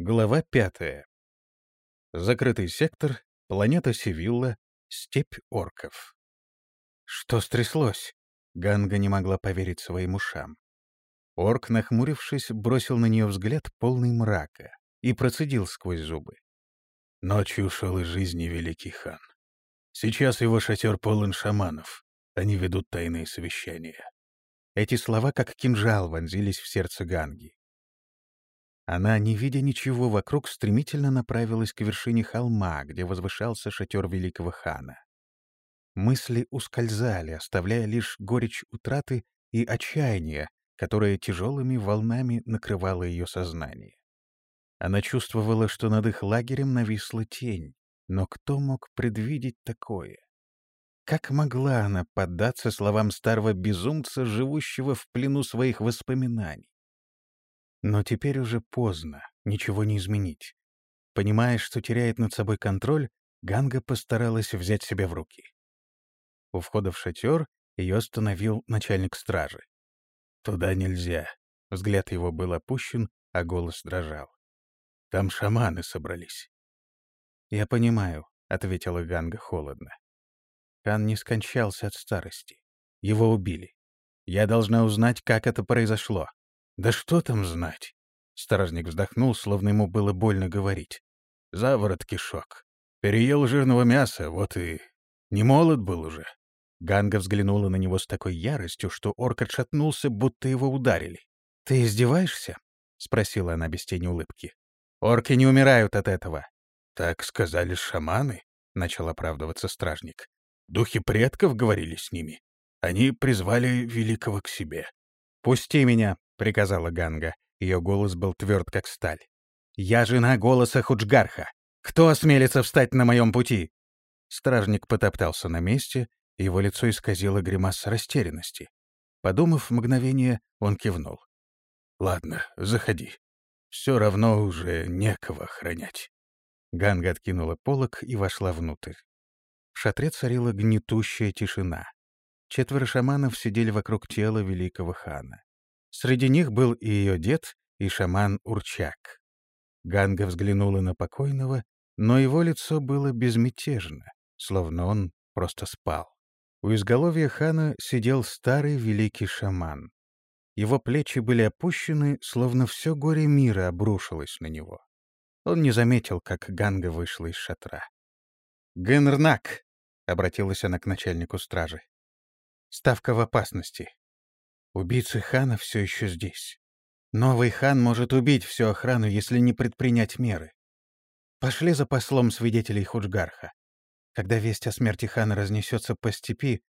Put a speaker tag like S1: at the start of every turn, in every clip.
S1: Глава пятая. Закрытый сектор, планета Севилла, степь орков. Что стряслось? Ганга не могла поверить своим ушам. Орк, нахмурившись, бросил на нее взгляд полный мрака и процедил сквозь зубы.
S2: Ночью ушел из жизни великий хан. Сейчас его шатер полон шаманов. Они ведут тайные совещания.
S1: Эти слова, как кинжал, вонзились в сердце Ганги. Она, не видя ничего вокруг, стремительно направилась к вершине холма, где возвышался шатер великого хана. Мысли ускользали, оставляя лишь горечь утраты и отчаяния, которое тяжелыми волнами накрывало ее сознание. Она чувствовала, что над их лагерем нависла тень, но кто мог предвидеть такое? Как могла она поддаться словам старого безумца, живущего в плену своих воспоминаний? Но теперь уже поздно, ничего не изменить. Понимая, что теряет над собой контроль, Ганга постаралась взять себя в руки. У входа в шатер ее остановил начальник стражи.
S2: «Туда нельзя».
S1: Взгляд его был опущен, а голос дрожал.
S2: «Там шаманы собрались».
S1: «Я понимаю», — ответила Ганга холодно. Хан не скончался от старости. Его убили. Я должна узнать, как это произошло.
S2: «Да что там знать?»
S1: Сторожник вздохнул, словно ему было больно говорить.
S2: «Заворот кишок. Переел жирного мяса, вот и... Не молод был уже».
S1: Ганга взглянула на него с такой яростью, что орк отшатнулся, будто его ударили. «Ты издеваешься?» — спросила она без тени улыбки. «Орки не умирают от этого».
S2: «Так сказали шаманы», — начал оправдываться стражник. «Духи предков говорили с ними. Они призвали великого к себе».
S1: «Пусти меня», — приказала Ганга. Ее голос был тверд, как сталь. «Я жена голоса Худжгарха. Кто осмелится встать на моем пути?» Стражник потоптался на месте, его лицо исказило гримаса растерянности. Подумав мгновение, он кивнул.
S2: «Ладно, заходи. Все равно уже некого охранять».
S1: Ганга откинула полок и вошла внутрь. В шатре царила гнетущая тишина. Четверо шаманов сидели вокруг тела великого хана. Среди них был и ее дед, и шаман Урчак. Ганга взглянула на покойного, но его лицо было безмятежно, словно он просто спал. У изголовья хана сидел старый великий шаман. Его плечи были опущены, словно все горе мира обрушилось на него. Он не заметил, как Ганга вышла из шатра. «Генрнак!» — обратилась она к начальнику стражи. «Ставка в опасности. Убийцы хана все еще здесь. Новый хан может убить всю охрану, если не предпринять меры. Пошли за послом свидетелей Худжгарха. Когда весть о смерти хана разнесется по степи,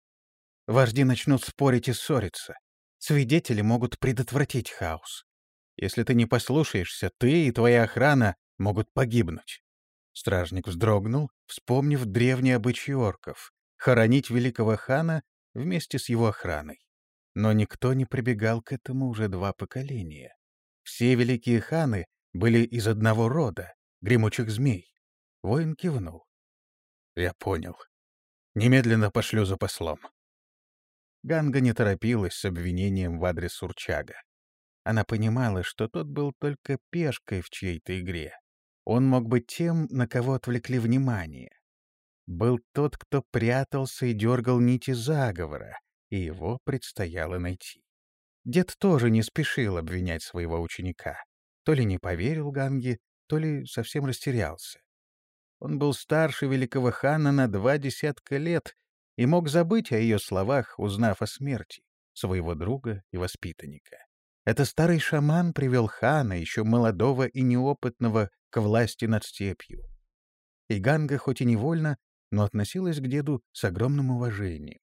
S1: вожди начнут спорить и ссориться. Свидетели могут предотвратить хаос. Если ты не послушаешься, ты и твоя охрана могут погибнуть. Стражник вздрогнул, вспомнив древние обычаи орков — хоронить великого хана вместе с его охраной. Но никто не прибегал к этому уже два поколения. Все великие ханы были из одного рода — гремучих змей. Воин кивнул.
S2: «Я понял. Немедленно пошлю за послом».
S1: Ганга не торопилась с обвинением в адрес Урчага. Она понимала, что тот был только пешкой в чьей-то игре. Он мог быть тем, на кого отвлекли внимание. Был тот, кто прятался и дергал нити заговора, и его предстояло найти. Дед тоже не спешил обвинять своего ученика. То ли не поверил Ганге, то ли совсем растерялся. Он был старше великого хана на два десятка лет и мог забыть о ее словах, узнав о смерти своего друга и воспитанника. Это старый шаман привел хана, еще молодого и неопытного, к власти над степью. И Ганга, хоть и невольно, но относилась к деду с огромным уважением.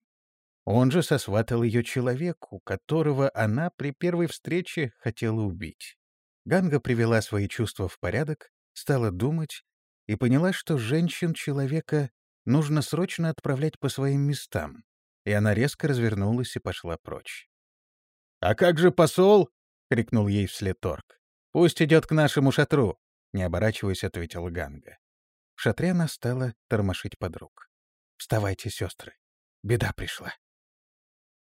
S1: Он же сосватал ее человеку, которого она при первой встрече хотела убить. Ганга привела свои чувства в порядок, стала думать и поняла, что женщин-человека нужно срочно отправлять по своим местам, и она резко развернулась и пошла прочь. «А как же посол?» — крикнул ей вслед Торг. «Пусть идет к нашему шатру», — не оборачиваясь, ответила Ганга. В шатре она стала тормошить подруг. «Вставайте, сестры. Беда пришла».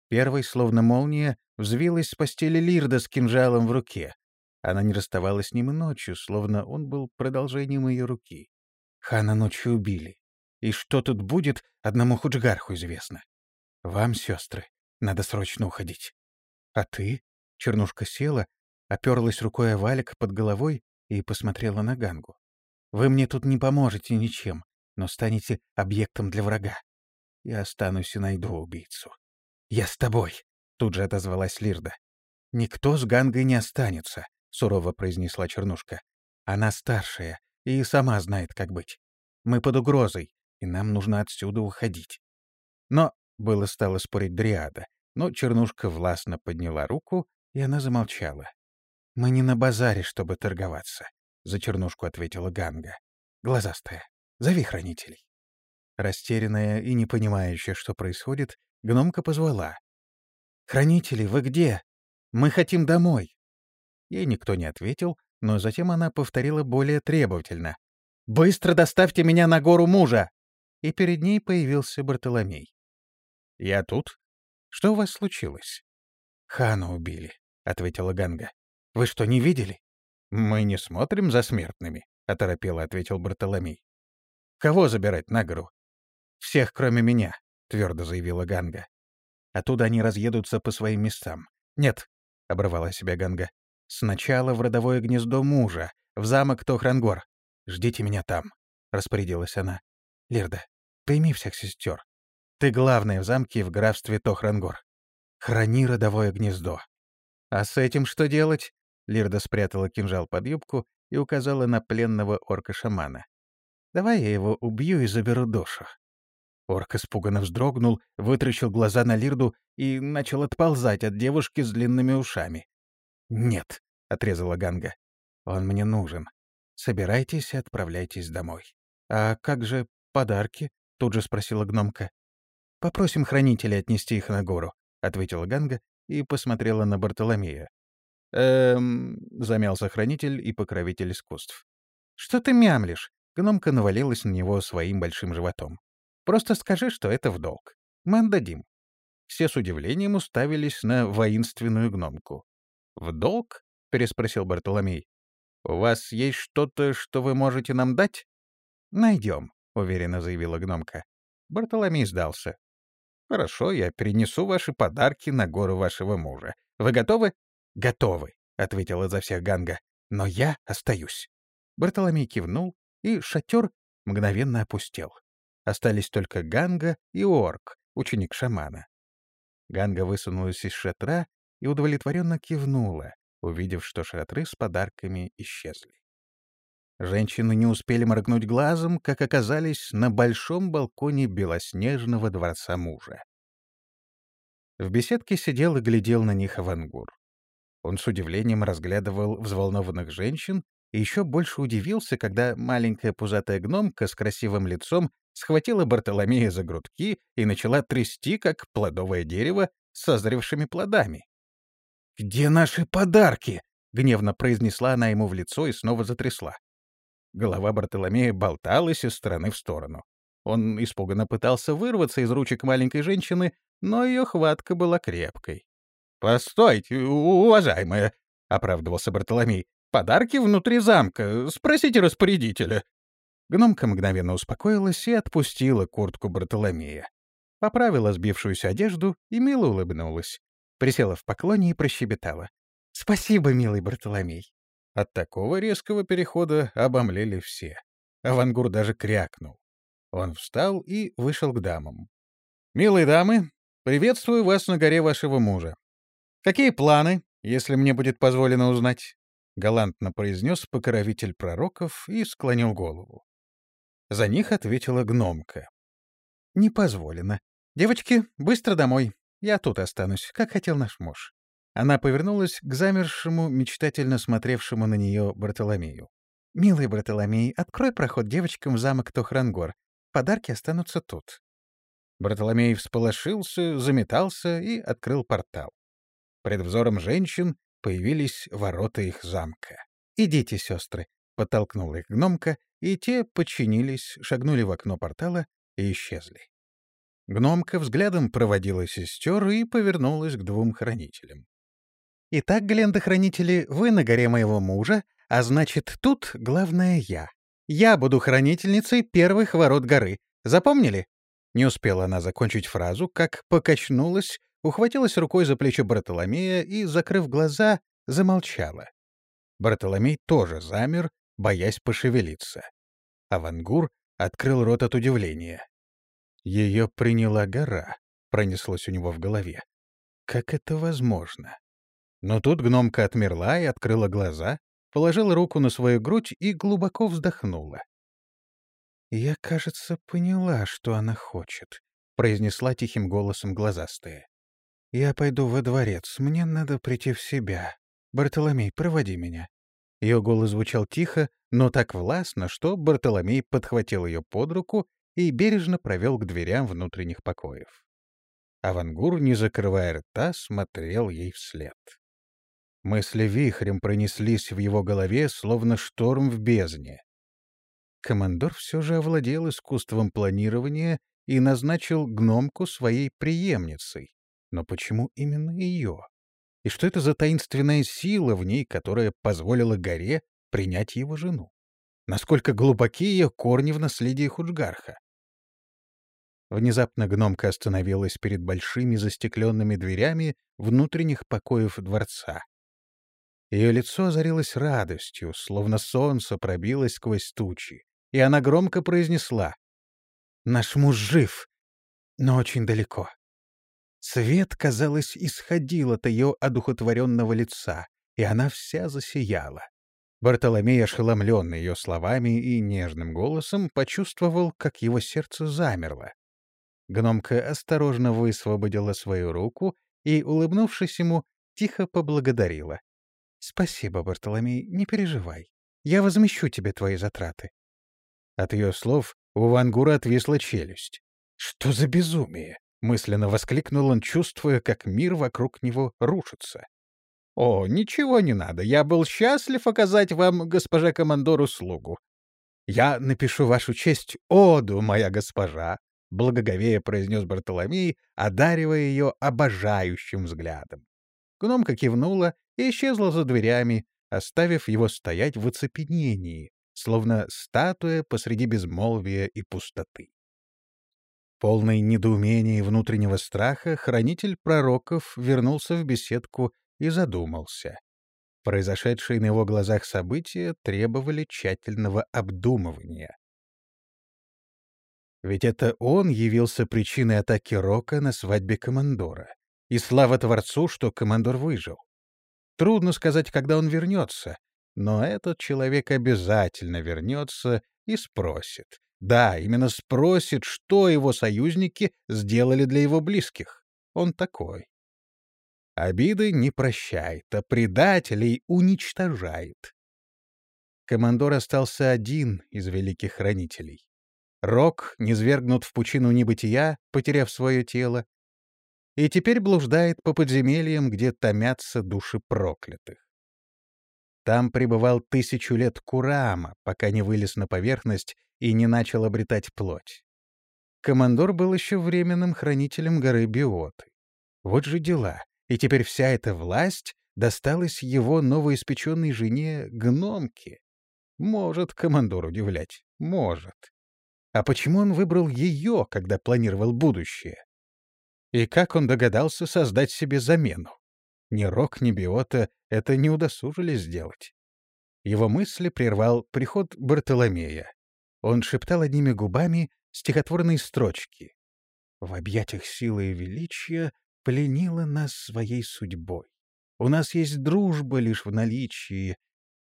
S1: Первой, словно молния, взвилась с постели Лирда с кинжалом в руке. Она не расставалась с ним и ночью, словно он был продолжением ее руки. Хана ночью убили. И что тут будет, одному худжгарху известно. Вам, сестры, надо срочно уходить. А ты? Чернушка села, оперлась рукой о валик под головой и посмотрела на Гангу. Вы мне тут не поможете ничем, но станете объектом для врага. Я останусь и найду убийцу. Я с тобой, тут же отозвалась Лирда. Никто с Гангой не останется, сурово произнесла Чернушка. Она старшая и сама знает, как быть. Мы под угрозой, и нам нужно отсюда уходить. Но было стало спорить Дриада, но Чернушка властно подняла руку, и она замолчала. «Мы не на базаре, чтобы торговаться», — за Чернушку ответила Ганга. «Глазастая, зови хранителей». Растерянная и не понимающая, что происходит, гномка позвала. «Хранители, вы где? Мы хотим домой». Ей никто не ответил, но затем она повторила более требовательно. «Быстро доставьте меня на гору мужа!» И перед ней появился Бартоломей. «Я тут. Что у вас случилось?» «Хана убили», — ответила Ганга. «Вы что, не видели?» «Мы не смотрим за смертными», — оторопело ответил Бартоломей. «Кого забирать на гору?» «Всех, кроме меня», — твердо заявила Ганга. «Оттуда они разъедутся по своим местам». «Нет», — оборвала себя Ганга. «Сначала в родовое гнездо мужа, в замок Тохрангор. Ждите меня там», — распорядилась она. «Лирда, прими всех сестер. Ты главная в замке в графстве Тохрангор. Храни родовое гнездо. А с этим что делать? Лирда спрятала кинжал под юбку и указала на пленного орка-шамана. Давай я его убью и заберу душу. Орк испуганно вздрогнул, вытрящил глаза на Лирду и начал отползать от девушки с длинными ушами. «Нет», — отрезала Ганга, — «он мне нужен. Собирайтесь и отправляйтесь домой». «А как же подарки?» — тут же спросила гномка. «Попросим хранителя отнести их на гору», — ответила Ганга и посмотрела на Бартоломея. «Эм...» — замялся хранитель и покровитель искусств. «Что ты мямлишь?» — гномка навалилась на него своим большим животом. «Просто скажи, что это в долг. Мы отдадим». Все с удивлением уставились на воинственную гномку. «В долг?» — переспросил Бартоломей. «У вас есть что-то, что вы можете нам дать?» «Найдем», — уверенно заявила гномка. Бартоломей сдался. «Хорошо, я перенесу ваши подарки на гору вашего мужа. Вы готовы?» «Готовы», — ответила за всех Ганга. «Но я остаюсь». Бартоломей кивнул, и шатер мгновенно опустел. Остались только Ганга и Орк, ученик шамана. Ганга высунулась из шатра и удовлетворенно кивнула, увидев, что шатры с подарками исчезли. Женщины не успели моргнуть глазом, как оказались на большом балконе белоснежного дворца мужа. В беседке сидел и глядел на них Авангур. Он с удивлением разглядывал взволнованных женщин и еще больше удивился, когда маленькая пузатая гномка с красивым лицом схватила Бартоломея за грудки и начала трясти, как плодовое дерево с созревшими плодами. «Где наши подарки?» — гневно произнесла она ему в лицо и снова затрясла. Голова Бартоломея болталась из стороны в сторону. Он испуганно пытался вырваться из ручек маленькой женщины, но ее хватка была крепкой. «Постойте, уважаемая!» — оправдывался Бартоломей. «Подарки внутри замка. Спросите распорядителя». Гномка мгновенно успокоилась и отпустила куртку Бартоломея. Поправила сбившуюся одежду и мило улыбнулась. Присела в поклоне и прощебетала. «Спасибо, милый Бартоломей. От такого резкого перехода обомлели все. Авангур даже крякнул. Он встал и вышел к дамам. «Милые дамы, приветствую вас на горе вашего мужа. Какие планы, если мне будет позволено узнать?» — галантно произнес покровитель пророков и склонил голову. За них ответила гномка. «Не позволено. Девочки, быстро домой. Я тут останусь, как хотел наш муж». Она повернулась к замершему, мечтательно смотревшему на нее Бартоломею. «Милый Бартоломей, открой проход девочкам в замок Тохрангор. Подарки останутся тут». Бартоломей всполошился, заметался и открыл портал. Пред взором женщин появились ворота их замка. «Идите, сестры», — подтолкнула их гномка, и те подчинились, шагнули в окно портала и исчезли. Гномка взглядом проводила сестер и повернулась к двум хранителям. Итак, Гленда-хранители, вы на горе моего мужа, а значит, тут главное я. Я буду хранительницей первых ворот горы. Запомнили? Не успела она закончить фразу, как покачнулась, ухватилась рукой за плечо Бартоломея и, закрыв глаза, замолчала. Бартоломей тоже замер, боясь пошевелиться. Авангур открыл рот от удивления. Ее приняла гора, пронеслось у него в голове. Как это возможно? Но тут гномка отмерла и открыла глаза, положила руку на свою грудь и глубоко вздохнула. «Я, кажется, поняла, что она хочет», — произнесла тихим голосом глазастая. «Я пойду во дворец, мне надо прийти в себя. Бартоломей, проводи меня». Ее голос звучал тихо, но так властно, что Бартоломей подхватил ее под руку и бережно провел к дверям внутренних покоев. Авангур, не закрывая рта, смотрел ей вслед. Мысли вихрем пронеслись в его голове, словно шторм в бездне. Командор все же овладел искусством планирования и назначил гномку своей преемницей. Но почему именно ее? И что это за таинственная сила в ней, которая позволила горе принять его жену? Насколько глубоки ее корни в наследии Худжгарха? Внезапно гномка остановилась перед большими застекленными дверями внутренних покоев дворца. Ее лицо озарилось радостью, словно солнце пробилось сквозь тучи, и она громко произнесла «Наш муж жив, но очень далеко». Свет, казалось, исходил от ее одухотворенного лица, и она вся засияла. Бартоломей, ошеломленный ее словами и нежным голосом, почувствовал, как его сердце замерло. Гномка осторожно высвободила свою руку и, улыбнувшись ему, тихо поблагодарила. «Спасибо, Бартоломей, не переживай. Я возмещу тебе твои затраты». От ее слов у Вангура отвисла челюсть. «Что за безумие?» — мысленно воскликнул он, чувствуя, как мир вокруг него рушится. «О, ничего не надо. Я был счастлив оказать вам, госпожа командор, услугу. Я напишу вашу честь оду, моя госпожа», — благоговея произнес Бартоломей, одаривая ее обожающим взглядом. Гномка кивнула и исчезла за дверями, оставив его стоять в оцепенении, словно статуя посреди безмолвия и пустоты. Полный недоумения и внутреннего страха, хранитель пророков вернулся в беседку и задумался. Произошедшие на его глазах события требовали тщательного обдумывания. Ведь это он явился причиной атаки Рока на свадьбе командора. И слава Творцу, что командор выжил. Трудно сказать, когда он вернется, но этот человек обязательно вернется и спросит. Да, именно спросит, что его союзники сделали для его близких. Он такой. Обиды не прощает, а предателей уничтожает. Командор остался один из великих хранителей. Рок низвергнут в пучину небытия, потеряв свое тело, и теперь блуждает по подземельям, где томятся души проклятых. Там пребывал тысячу лет Курама, пока не вылез на поверхность и не начал обретать плоть. Командор был еще временным хранителем горы Биоты. Вот же дела. И теперь вся эта власть досталась его новоиспеченной жене Гномке. Может командор удивлять. Может. А почему он выбрал ее, когда планировал будущее? И как он догадался создать себе замену? Ни Рок, ни Биота это не удосужились сделать. Его мысли прервал приход Бартоломея. Он шептал одними губами стихотворные строчки. «В объятиях силы и величия пленила нас своей судьбой. У нас есть дружба лишь в наличии,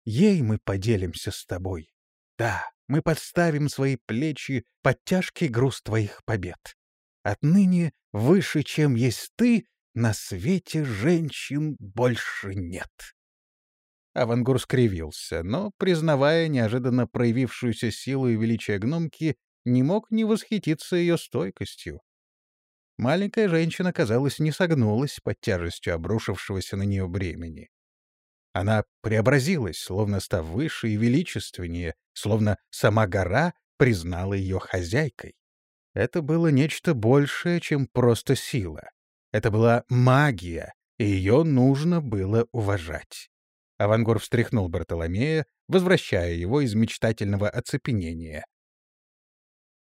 S1: ей мы поделимся с тобой. Да, мы подставим свои плечи под тяжкий груз твоих побед. Отныне выше, чем есть ты, на свете женщин больше нет. Авангур скривился, но, признавая неожиданно проявившуюся силу и величие гномки, не мог не восхититься ее стойкостью. Маленькая женщина, казалось, не согнулась под тяжестью обрушившегося на нее бремени. Она преобразилась, словно став выше и величественнее, словно сама гора признала ее хозяйкой. Это было нечто большее, чем просто сила. Это была магия, и ее нужно было уважать. Авангур встряхнул Бартоломея, возвращая его из мечтательного оцепенения.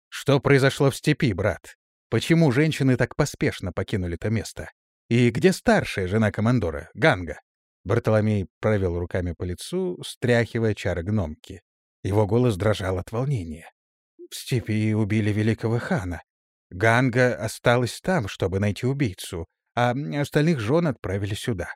S1: «Что произошло в степи, брат? Почему женщины так поспешно покинули то место? И где старшая жена командора, Ганга?» Бартоломей провел руками по лицу, стряхивая чары гномки. Его голос дрожал от волнения. «В степи убили великого хана. Ганга осталась там, чтобы найти убийцу, а остальных жен отправили сюда.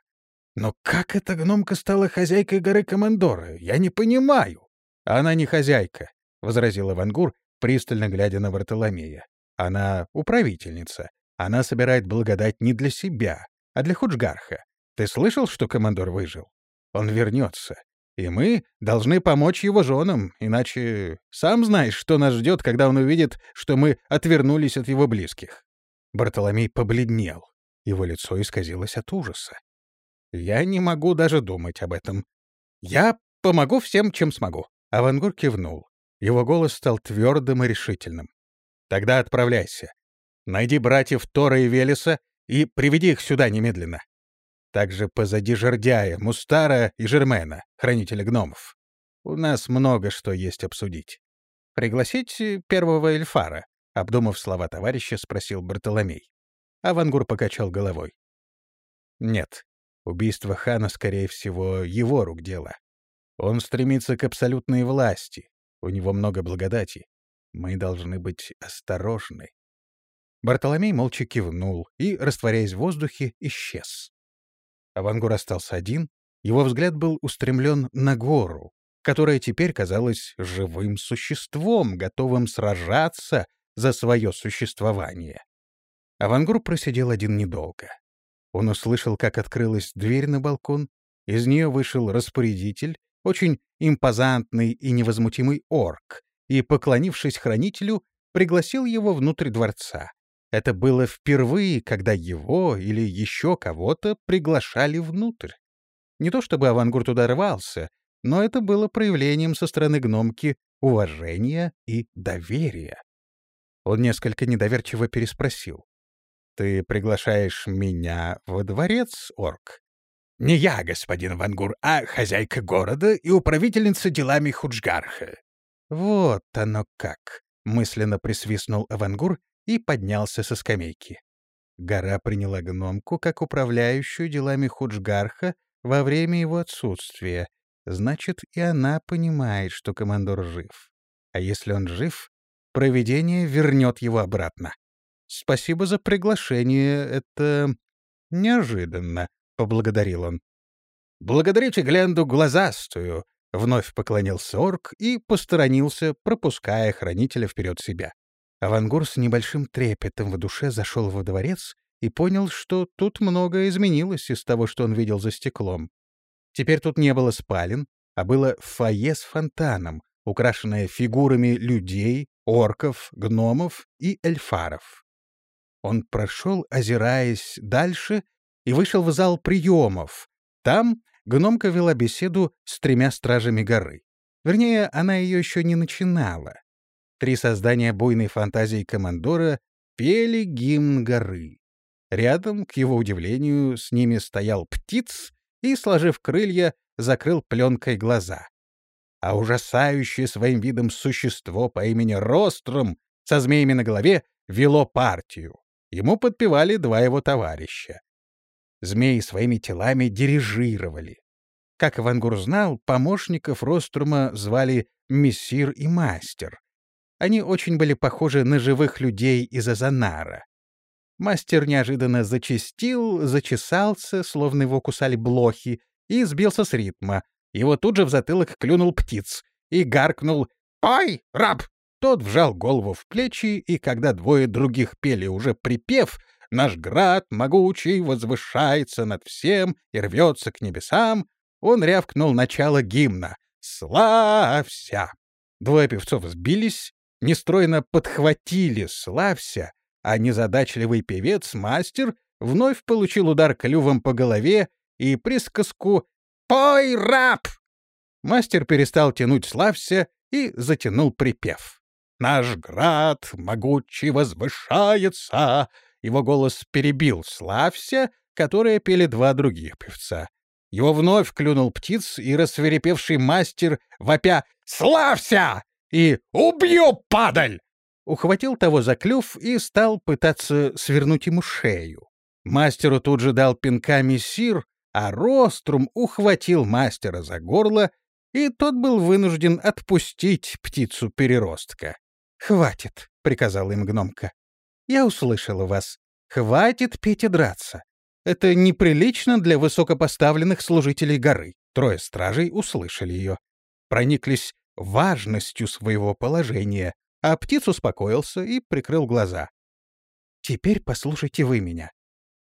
S1: Но как эта гномка стала хозяйкой горы Командора? Я не понимаю. Она не хозяйка, — возразила Вангур, пристально глядя на Вартоломея. Она управительница. Она собирает благодать не для себя, а для Худжгарха. Ты слышал, что командор выжил? Он вернется. И мы должны помочь его женам, иначе сам знаешь, что нас ждет, когда он увидит, что мы отвернулись от его близких. Бартоломей побледнел. Его лицо исказилось от ужаса. Я не могу даже думать об этом. Я помогу всем, чем смогу. Авангур кивнул. Его голос стал твердым и решительным. Тогда отправляйся. Найди братьев Тора и Велеса и приведи их сюда немедленно. Также позади Жердяя, Мустара и Жермена, хранителя гномов. У нас много что есть обсудить. Пригласить первого Эльфара, обдумав слова товарища, спросил Бартоломей. Авангур покачал головой. Нет, убийство хана, скорее всего, его рук дело. Он стремится к абсолютной власти. У него много благодати. Мы должны быть осторожны. Бартоломей молча кивнул и, растворяясь в воздухе, исчез. Авангур остался один, его взгляд был устремлен на гору, которая теперь казалась живым существом, готовым сражаться за свое существование. Авангур просидел один недолго. Он услышал, как открылась дверь на балкон, из нее вышел распорядитель, очень импозантный и невозмутимый орк, и, поклонившись хранителю, пригласил его внутрь дворца. Это было впервые, когда его или еще кого-то приглашали внутрь. Не то чтобы Авангур туда рвался, но это было проявлением со стороны гномки уважения и доверия. Он несколько недоверчиво переспросил. «Ты приглашаешь меня во дворец, орк?»
S2: «Не я, господин Вангур, а хозяйка города и управительница делами Худжгарха».
S1: «Вот оно как!» — мысленно присвистнул Авангур и поднялся со скамейки. Гора приняла гномку как управляющую делами Худжгарха во время его отсутствия. Значит, и она понимает, что командор жив. А если он жив, провидение вернет его обратно. Спасибо за приглашение, это неожиданно, — поблагодарил он.
S2: «Благодарите Гленду глазастую», — вновь поклонился орк и посторонился, пропуская хранителя вперед себя.
S1: Авангур с небольшим трепетом в душе зашел во дворец и понял, что тут многое изменилось из того, что он видел за стеклом. Теперь тут не было спален, а было фойе с фонтаном, украшенное фигурами людей, орков, гномов и эльфаров. Он прошел, озираясь дальше, и вышел в зал приемов. Там гномка вела беседу с тремя стражами горы. Вернее, она ее еще не начинала. Три создания буйной фантазии командора пели гимн горы. Рядом, к его удивлению, с ними стоял птиц и, сложив крылья, закрыл пленкой глаза. А ужасающее своим видом существо по имени Ростром со змеями на голове вело партию. Ему подпевали два его товарища. Змеи своими телами дирижировали. Как Вангур знал, помощников Рострума звали Мессир и Мастер, они очень были похожи на живых людей из Азанара. Мастер неожиданно зачастил, зачесался, словно его кусали блохи, и сбился с ритма. Его тут же в затылок клюнул птиц и гаркнул «Ой, раб!». Тот вжал голову в плечи, и когда двое других пели уже припев «Наш град могучий возвышается над всем и рвется к небесам», он рявкнул начало гимна «Славься!». Двое певцов сбились, нестройно подхватили «Славься», а незадачливый певец-мастер вновь получил удар клювом по голове и присказку «Пой, раб!». Мастер перестал тянуть «Славься» и затянул припев. «Наш град могучий возвышается!» Его голос перебил «Славься», которое пели два других певца. Его вновь клюнул птиц, и рассверепевший мастер, вопя «Славься!» и «Убью, падаль!» ухватил того за клюв и стал пытаться свернуть ему шею. Мастеру тут же дал пинками сир, а Рострум ухватил мастера за горло, и тот был вынужден отпустить птицу-переростка. «Хватит», — приказала им гномка. «Я услышала вас. Хватит петь и драться. Это неприлично для высокопоставленных служителей горы». Трое стражей услышали ее. Прониклись важностью своего положения, а птиц успокоился и прикрыл глаза. «Теперь послушайте вы меня.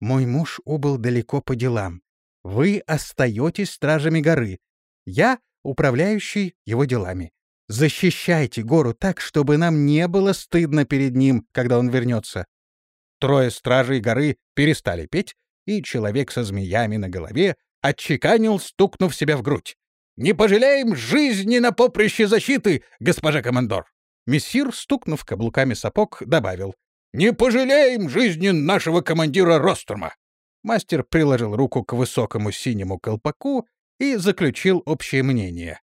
S1: Мой муж убыл далеко по делам. Вы остаетесь стражами горы. Я — управляющий его делами. Защищайте гору так, чтобы нам не было стыдно перед ним, когда он вернется. Трое стражей горы перестали петь, и человек со змеями на голове отчеканил, стукнув себя в грудь. «Не пожалеем жизни на поприще защиты, госпожа командор!» Мессир, стукнув каблуками сапог, добавил. «Не пожалеем жизни нашего командира Рострума!» Мастер приложил руку к высокому синему колпаку и заключил общее мнение.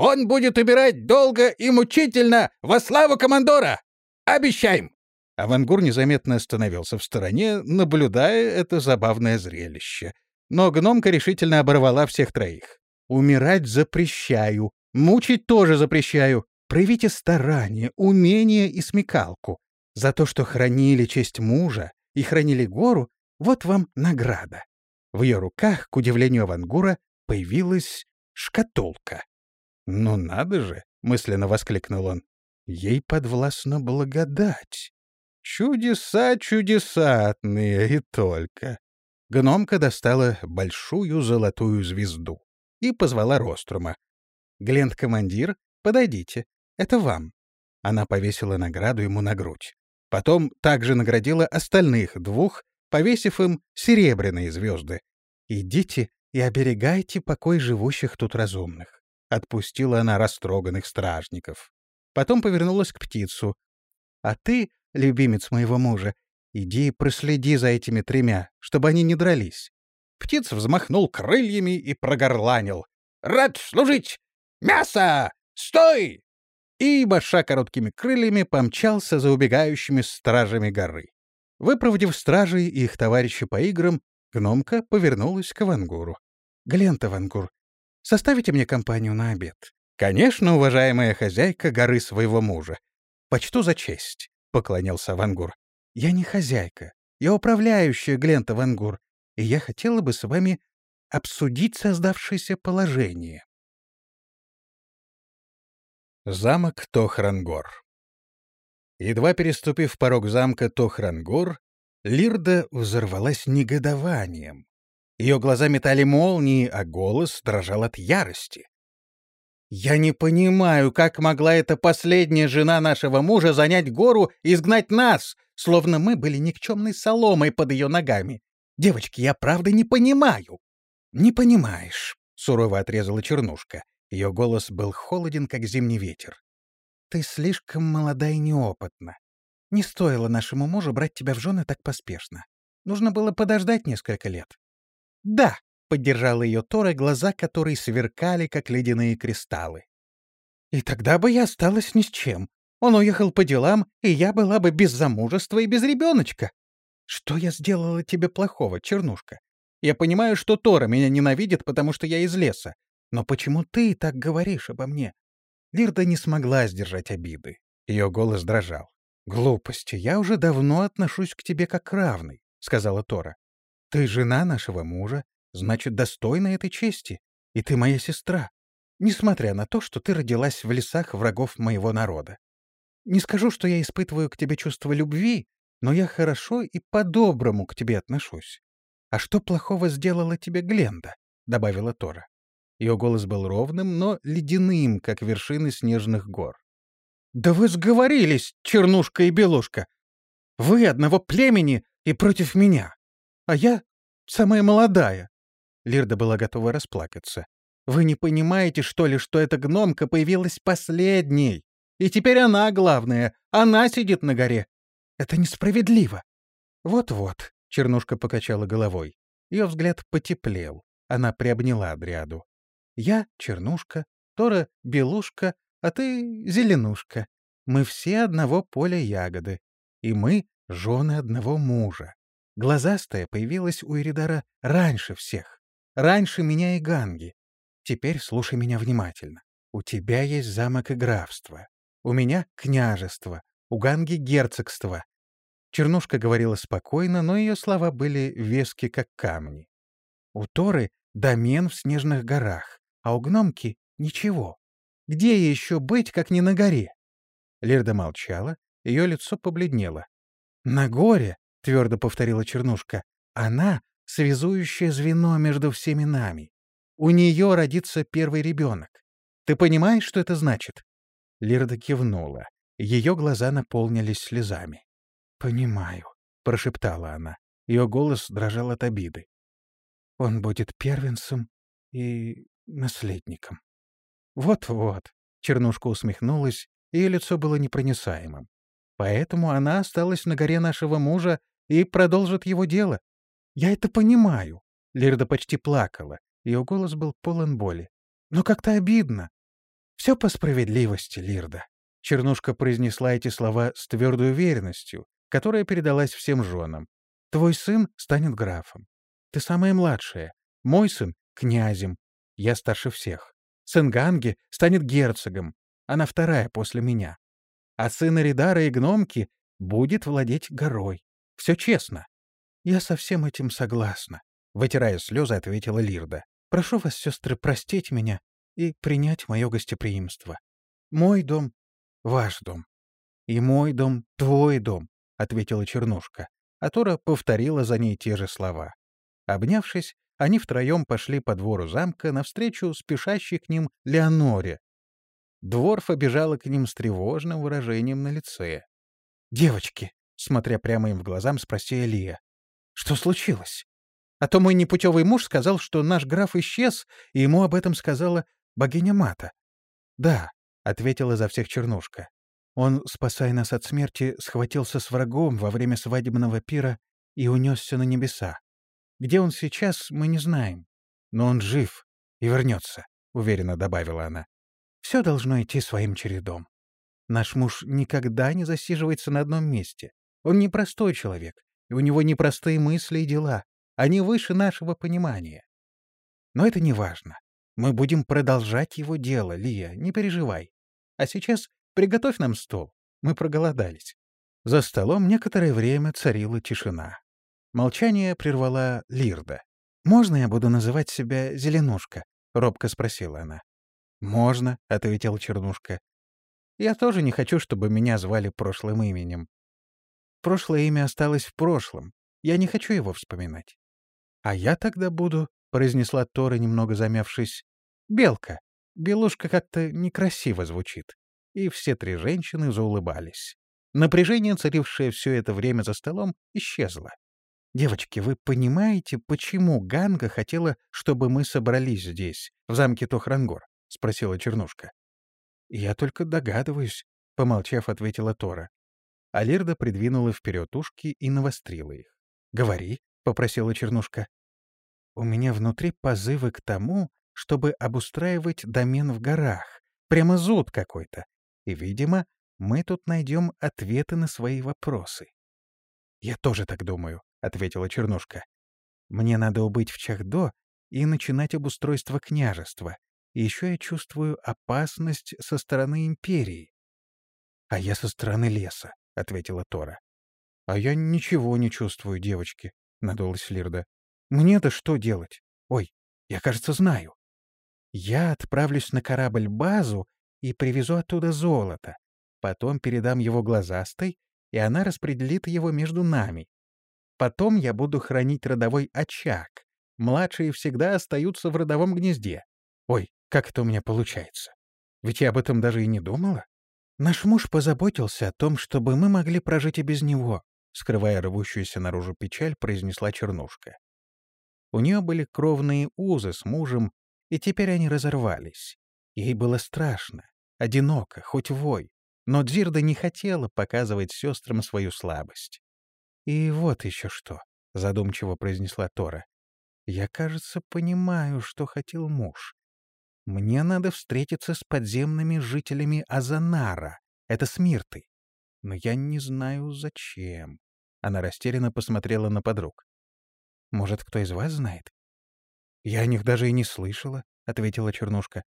S1: «Он будет убирать долго и мучительно во славу командора! Обещаем!» Авангур незаметно остановился в стороне, наблюдая это забавное зрелище. Но гномка решительно оборвала всех троих. «Умирать запрещаю, мучить тоже запрещаю. Проявите старание, умение и смекалку. За то, что хранили честь мужа и хранили гору, вот вам награда. В ее руках, к удивлению Авангура, появилась шкатулка. «Ну надо же!» — мысленно воскликнул он. «Ей подвластна благодать. Чудеса чудесатные и только!» Гномка достала большую золотую звезду и позвала Рострума. «Глент-командир, подойдите. Это вам». Она повесила награду ему на грудь. Потом также наградила остальных двух, повесив им серебряные звезды. «Идите и оберегайте покой живущих тут разумных», — отпустила она растроганных стражников. Потом повернулась к птицу. «А ты, любимец моего мужа, иди проследи за этими тремя, чтобы они не дрались». Птиц взмахнул крыльями и прогорланил. «Рад служить! Мясо! Стой!» и, баша короткими крыльями, помчался за убегающими стражами горы. Выпроводив стражей и их товарища по играм, гномка повернулась к Авангуру. — Глента, Авангур, составите мне компанию на обед. — Конечно, уважаемая хозяйка горы своего мужа. — Почту за честь, — поклонился Авангур. — Я не хозяйка, я управляющая Глента Авангур, и я хотела бы с вами обсудить создавшееся положение. Замок Тохрангор Едва переступив порог замка Тохрангор, Лирда взорвалась негодованием. Ее глаза метали молнии, а голос дрожал от ярости. «Я не понимаю, как могла эта последняя жена нашего мужа занять гору и изгнать нас, словно мы были никчемной соломой под ее ногами. Девочки, я правда не понимаю». «Не понимаешь», — сурово отрезала Чернушка. Ее голос был холоден, как зимний ветер. «Ты слишком молода и неопытна. Не стоило нашему мужу брать тебя в жены так поспешно. Нужно было подождать несколько лет». «Да», — поддержала ее Тора, глаза которой сверкали, как ледяные кристаллы. «И тогда бы я осталась ни с чем. Он уехал по делам, и я была бы без замужества и без ребеночка. Что я сделала тебе плохого, Чернушка? Я понимаю, что Тора меня ненавидит, потому что я из леса, но почему ты так говоришь обо мне? Лирда не смогла сдержать обиды. Ее голос дрожал. «Глупости. Я уже давно отношусь к тебе как равный», — сказала Тора. «Ты жена нашего мужа, значит, достойна этой чести. И ты моя сестра, несмотря на то, что ты родилась в лесах врагов моего народа. Не скажу, что я испытываю к тебе чувство любви, но я хорошо и по-доброму к тебе отношусь. А что плохого сделала тебе Гленда?» — добавила Тора. Ее голос был ровным, но ледяным, как вершины снежных гор. «Да вы сговорились, Чернушка и Белушка! Вы одного племени и против меня, а я самая молодая!» Лирда была готова расплакаться. «Вы не понимаете, что ли, что эта гномка появилась последней? И теперь она главная, она сидит на горе. Это несправедливо!» «Вот-вот», — Чернушка покачала головой. Ее взгляд потеплел. Она приобняла Адриаду. «Я — Чернушка, Тора — Белушка, а ты — Зеленушка. Мы все одного поля ягоды. И мы — жены одного мужа. Глазастая появилась у Иридара раньше всех. Раньше меня и Ганги. Теперь слушай меня внимательно. У тебя есть замок и графство. У меня — княжество. У Ганги — герцогство. Чернушка говорила спокойно, но ее слова были вески, как камни. У Торы — домен в снежных горах, а у гномки — ничего. Где ей еще быть, как не на горе? Лирда молчала, ее лицо побледнело. «На горе», — твердо повторила Чернушка, — «она — связующее звено между всеми нами. У нее родится первый ребенок. Ты понимаешь, что это значит?» Лирда кивнула. Ее глаза наполнились слезами. «Понимаю», — прошептала она. Ее голос дрожал от обиды. «Он будет первенцем и наследником». «Вот-вот», — Чернушка усмехнулась, ее лицо было непроницаемым. «Поэтому она осталась на горе нашего мужа и продолжит его дело. Я это понимаю». Лирда почти плакала, ее голос был полон боли. «Но как-то обидно. Все по справедливости, Лирда». Чернушка произнесла эти слова с твердой уверенностью, которая передалась всем женам. «Твой сын станет графом. Ты самая младшая. Мой сын — князем. Я старше всех. Сын Ганги станет герцогом. Она вторая после меня. А сын Ридара и гномки будет владеть горой. Все честно». «Я со всем этим согласна», — вытирая слезы, ответила Лирда. «Прошу вас, сестры, простить меня и принять мое гостеприимство. Мой дом — ваш дом. И мой дом — твой дом», — ответила Чернушка. А Тора повторила за ней те же слова. Обнявшись, они втроем пошли по двору замка навстречу спешащей к ним Леоноре. Дворф обежала к ним с тревожным выражением на лице. «Девочки!» — смотря прямо им в глазам, спросила Лия. «Что случилось? А то мой непутевый муж сказал, что наш граф исчез, и ему об этом сказала богиня Мата. «Да», — ответила за всех Чернушка. Он, спасая нас от смерти, схватился с врагом во время свадебного пира и унесся на небеса. Где он сейчас, мы не знаем. Но он жив и вернется, — уверенно добавила она. Все должно идти своим чередом. Наш муж никогда не засиживается на одном месте. Он непростой человек, и у него непростые мысли и дела. Они выше нашего понимания. Но это не важно. Мы будем продолжать его дело, Лия, не переживай. А сейчас приготовь нам стол. Мы проголодались». За столом некоторое время царила тишина. Молчание прервала Лирда. «Можно я буду называть себя Зеленушка?» — робко спросила она. «Можно», — ответил Чернушка. «Я тоже не хочу, чтобы меня звали прошлым именем. Прошлое имя осталось в прошлом. Я не хочу его вспоминать». «А я тогда буду», — произнесла Тора, немного замявшись, Белка. Белушка как-то некрасиво звучит. И все три женщины заулыбались. Напряжение, царившее все это время за столом, исчезло. «Девочки, вы понимаете, почему Ганга хотела, чтобы мы собрались здесь, в замке Тохрангор?» — спросила Чернушка. «Я только догадываюсь», — помолчав, ответила Тора. Алирда придвинула вперед ушки и навострила их. «Говори», — попросила Чернушка. «У меня внутри позывы к тому, чтобы обустраивать домен в горах. Прямо зуд какой-то. И, видимо, мы тут найдем ответы на свои вопросы. — Я тоже так думаю, — ответила Чернушка. — Мне надо убыть в Чахдо и начинать обустройство княжества. Еще я чувствую опасность со стороны империи. — А я со стороны леса, — ответила Тора. — А я ничего не чувствую, девочки, — надулась Лирда. — Мне-то что делать? Ой, я, кажется, знаю. Я отправлюсь на корабль-базу и привезу оттуда золото. Потом передам его глазастой, и она распределит его между нами. Потом я буду хранить родовой очаг. Младшие всегда остаются в родовом гнезде. Ой, как это у меня получается? Ведь я об этом даже и не думала. Наш муж позаботился о том, чтобы мы могли прожить и без него, скрывая рвущуюся наружу печаль, произнесла Чернушка. У нее были кровные узы с мужем, и теперь они разорвались. Ей было страшно, одиноко, хоть вой, но Дзирда не хотела показывать сестрам свою слабость. «И вот еще что», — задумчиво произнесла Тора. Я, кажется, понимаю, что хотел муж. Мне надо встретиться с подземными жителями Азанара. Это Смирты. Но я не знаю, зачем. Она растерянно посмотрела на подруг. Может, кто из вас знает? Я о них даже и не слышала, — ответила Чернушка.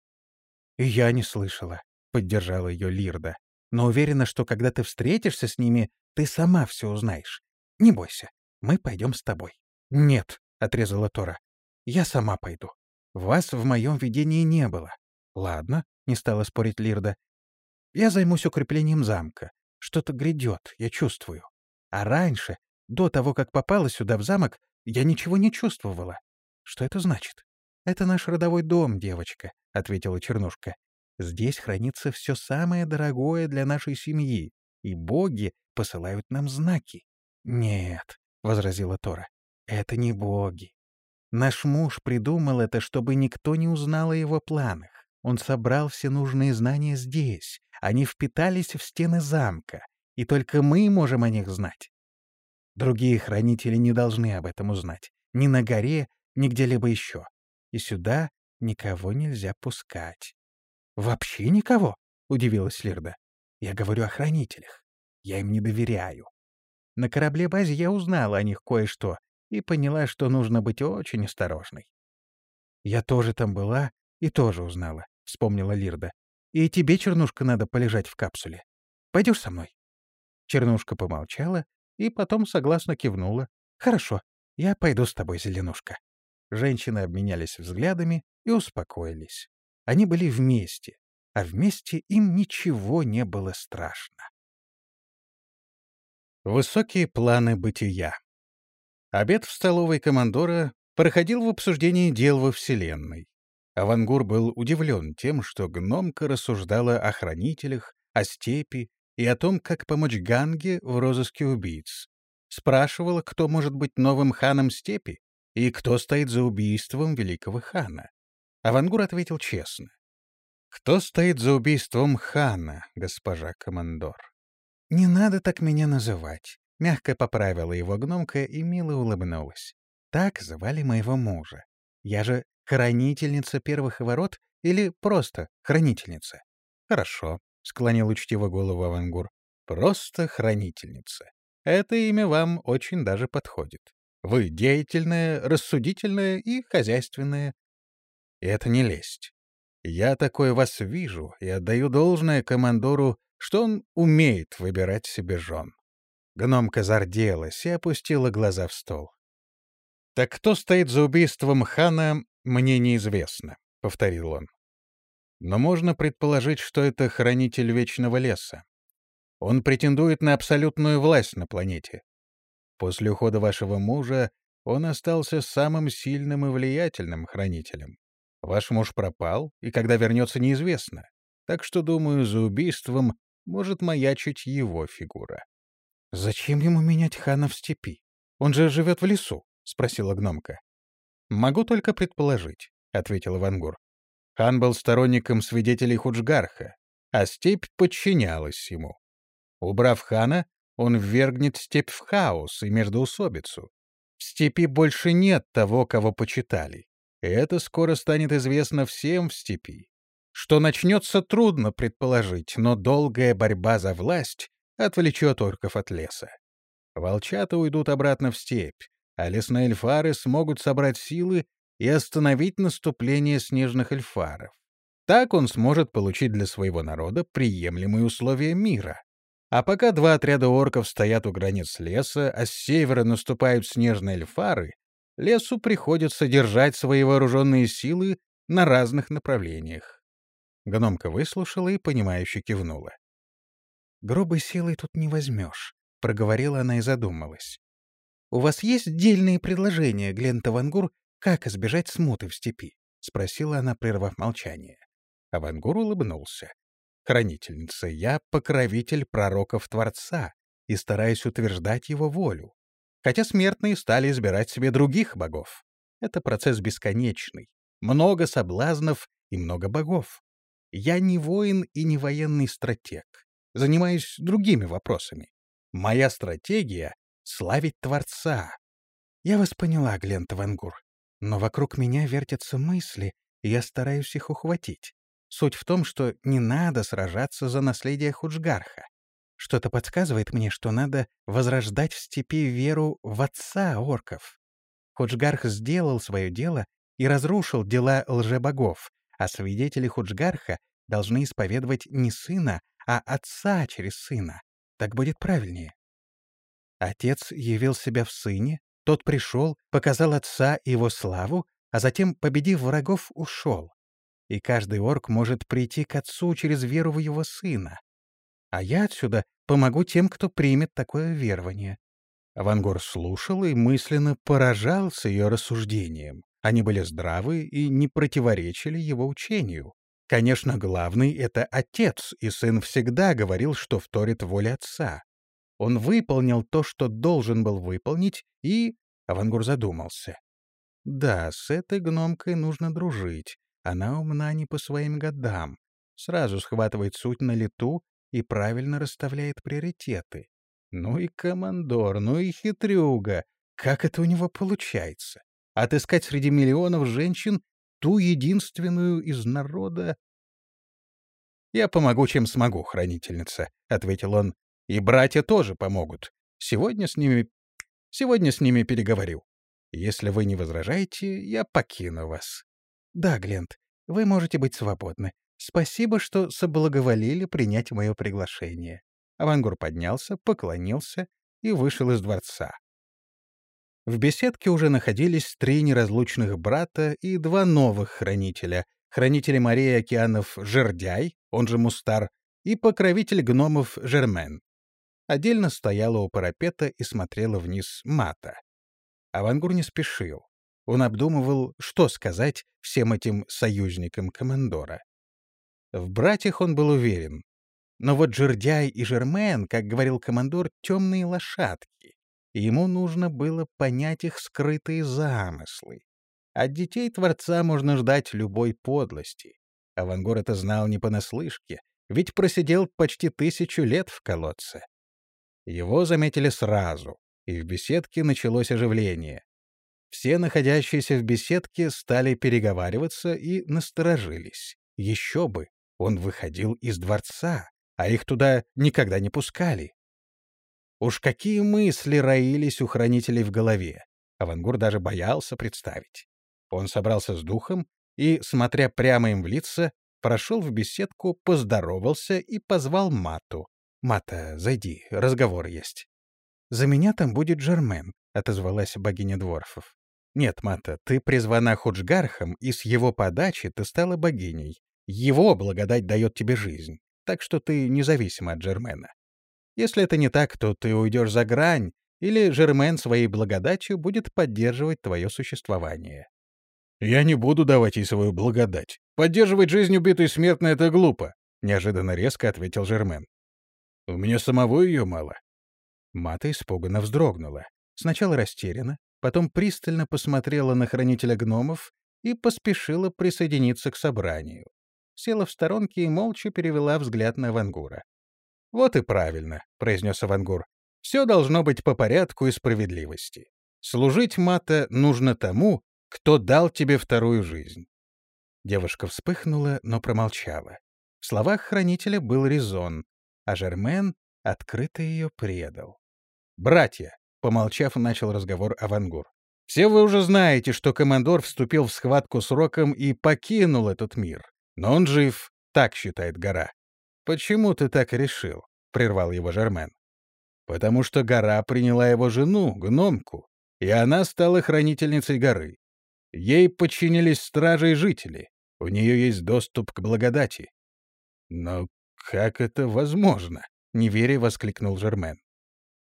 S1: И я не слышала, — поддержала ее Лирда. Но уверена, что когда ты встретишься с ними, ты сама все узнаешь. Не бойся, мы пойдем с тобой. Нет, — отрезала Тора. Я сама пойду. Вас в моем видении не было. Ладно, — не стала спорить Лирда. Я займусь укреплением замка. Что-то грядет, я чувствую. А раньше, до того, как попала сюда в замок, я ничего не чувствовала. Что это значит? Это наш родовой дом, девочка, — ответила Чернушка. Здесь хранится все самое дорогое для нашей семьи, и боги посылают нам знаки. Нет, — возразила Тора, — это не боги. Наш муж придумал это, чтобы никто не узнал о его планах. Он собрал все нужные знания здесь. Они впитались в стены замка, и только мы можем о них знать. Другие хранители не должны об этом узнать. Ни на горе, ни где-либо еще. И сюда никого нельзя пускать. «Вообще никого?» — удивилась Лирда. «Я говорю о хранителях. Я им не доверяю. На корабле-базе я узнала о них кое-что и поняла, что нужно быть очень осторожной. Я тоже там была и тоже узнала, — вспомнила Лирда. И тебе, Чернушка, надо полежать в капсуле. Пойдешь со мной? Чернушка помолчала и потом согласно кивнула. «Хорошо, я пойду с тобой, Зеленушка». Женщины обменялись взглядами и успокоились. Они были вместе, а вместе им ничего не было страшно.
S2: Высокие планы бытия Обед в столовой командора проходил в обсуждении дел во Вселенной. Авангур был удивлен тем, что гномка рассуждала о хранителях, о степи и о том, как помочь Ганге в розыске убийц. Спрашивала, кто может быть новым ханом степи и кто стоит за убийством великого хана. Авангур ответил честно. «Кто стоит за убийством хана, госпожа командор?»
S1: «Не надо так меня называть», — мягко поправила его гномка и мило улыбнулась. «Так звали моего мужа. Я же хранительница первых ворот или просто хранительница?»
S2: «Хорошо», — склонил учтиво голову Авангур. «Просто хранительница. Это имя вам очень даже подходит. Вы деятельная, рассудительная и хозяйственная. И это не лесть. Я такой вас вижу и отдаю должное командору, что он умеет выбирать себе жен». Гномка зарделась и опустила глаза в стол. «Так кто стоит за убийством хана, мне неизвестно», — повторил он. Но можно предположить, что это хранитель Вечного Леса. Он претендует на абсолютную власть на планете. После ухода вашего мужа он остался самым сильным и влиятельным хранителем. Ваш муж пропал, и когда вернется, неизвестно. Так что, думаю, за убийством может маячить его фигура.
S1: — Зачем ему менять хана в степи? Он же живет в лесу, — спросила гномка.
S2: — Могу только предположить, — ответил Ивангур. Хан был сторонником свидетелей Худжгарха, а степь подчинялась ему. Убрав хана, он ввергнет степь в хаос и междоусобицу. В степи больше нет того, кого почитали. И это скоро станет известно всем в степи. Что начнется, трудно предположить, но долгая борьба за власть отвлечет орков от леса. Волчата уйдут обратно в степь, а лесные эльфары смогут собрать силы и остановить наступление снежных эльфаров. Так он сможет получить для своего народа приемлемые условия мира. А пока два отряда орков стоят у границ леса, а с севера наступают снежные эльфары, лесу приходится держать свои вооруженные силы на разных направлениях. Гномка выслушала и, понимающе кивнула.
S1: «Грубой силой тут не возьмешь», — проговорила она и задумалась. «У вас есть дельные предложения, Глен Тавангур, «Как избежать смуты в степи?» — спросила она, прервав молчание.
S2: Авангур улыбнулся. «Хранительница, я покровитель пророков Творца и стараюсь утверждать его волю. Хотя смертные стали избирать себе других богов. Это процесс бесконечный. Много соблазнов и много богов. Я не воин и не военный стратег. Занимаюсь другими вопросами. Моя стратегия — славить Творца.
S1: Я вас поняла, Глент Вангур. Но вокруг меня вертятся мысли, и я стараюсь их ухватить. Суть в том, что не надо сражаться за наследие Худжгарха. Что-то подсказывает мне, что надо возрождать в степи веру в отца орков. Худжгарх сделал свое дело и разрушил дела лжебогов, а свидетели Худжгарха должны исповедовать не сына, а отца через сына. Так будет правильнее. Отец явил себя в сыне, тот пришел, показал отца и его славу, а затем, победив врагов, ушел и каждый орк может прийти к отцу через веру в его сына. А я отсюда помогу тем, кто примет такое верование». Авангор слушал и мысленно поражался ее рассуждением. Они были здравы и не противоречили его учению. Конечно, главный — это отец, и сын всегда говорил, что вторит воле отца. Он выполнил то, что должен был выполнить, и... Авангур задумался. Да, с этой гномкой нужно дружить. Она умна не по своим годам, сразу схватывает суть на лету и правильно расставляет приоритеты. Ну и командор, ну и хитрюга. Как это у него получается? Отыскать среди миллионов женщин ту единственную из народа... «Я помогу, чем смогу, хранительница», — ответил он. «И братья тоже помогут. Сегодня с ними... Сегодня с ними переговорю. Если вы не возражаете, я покину вас». «Да, Глент, вы можете быть свободны. Спасибо, что соблаговолили принять мое приглашение». Авангур поднялся, поклонился и вышел из дворца. В беседке уже находились три неразлучных брата и два новых хранителя. Хранители морей океанов Жердяй, он же Мустар, и покровитель гномов Жермен. Отдельно стояла у парапета и смотрела вниз Мата. Авангур не спешил. Он обдумывал, что сказать всем этим союзникам командора. В братьях он был уверен. Но вот Жердяй и Жермен, как говорил командор, темные лошадки, ему нужно было понять их скрытые замыслы. От детей Творца можно ждать любой подлости. Авангор это знал не понаслышке, ведь просидел почти тысячу лет в колодце. Его заметили сразу, и в беседке началось оживление. Все находящиеся в беседке стали переговариваться и насторожились. Еще бы, он выходил из дворца, а их туда никогда не пускали. Уж какие мысли роились у хранителей в голове. Авангур даже боялся представить. Он собрался с духом и, смотря прямо им в лица, прошел в беседку, поздоровался и позвал Мату. «Мата, зайди, разговор есть». «За меня там будет Жермен», — отозвалась богиня Дворфов. Нет, Мата, ты призвана Худжгархом, и с его подачи ты стала богиней. Его благодать дает тебе жизнь, так что ты независима от Джермена. Если это не так, то ты уйдешь за грань, или Жермен своей благодатью будет поддерживать твое существование. «Я не буду давать ей свою благодать. Поддерживать жизнь убитой смертной — это глупо», — неожиданно резко ответил Жермен. «У меня самого ее мало». Мата испуганно вздрогнула. Сначала растеряна, потом пристально посмотрела на хранителя гномов и поспешила присоединиться к собранию. Села в сторонке и молча перевела взгляд на Авангура. «Вот и правильно», — произнес Авангур. «Все должно быть по порядку и справедливости. Служить Мата нужно тому, кто дал тебе вторую жизнь». Девушка вспыхнула, но промолчала. В словах хранителя был резон, а Жермен открыто ее предал. «Братья!» Помолчав, начал разговор Авангур. «Все вы уже знаете, что командор вступил в схватку с Роком и покинул этот мир. Но он жив, так считает гора». «Почему ты так решил?» — прервал его Жермен. «Потому что гора приняла его жену, гномку, и она стала хранительницей горы. Ей подчинились стражи и жители. У нее есть доступ к благодати». «Но как это возможно?» — неверя воскликнул Жермен.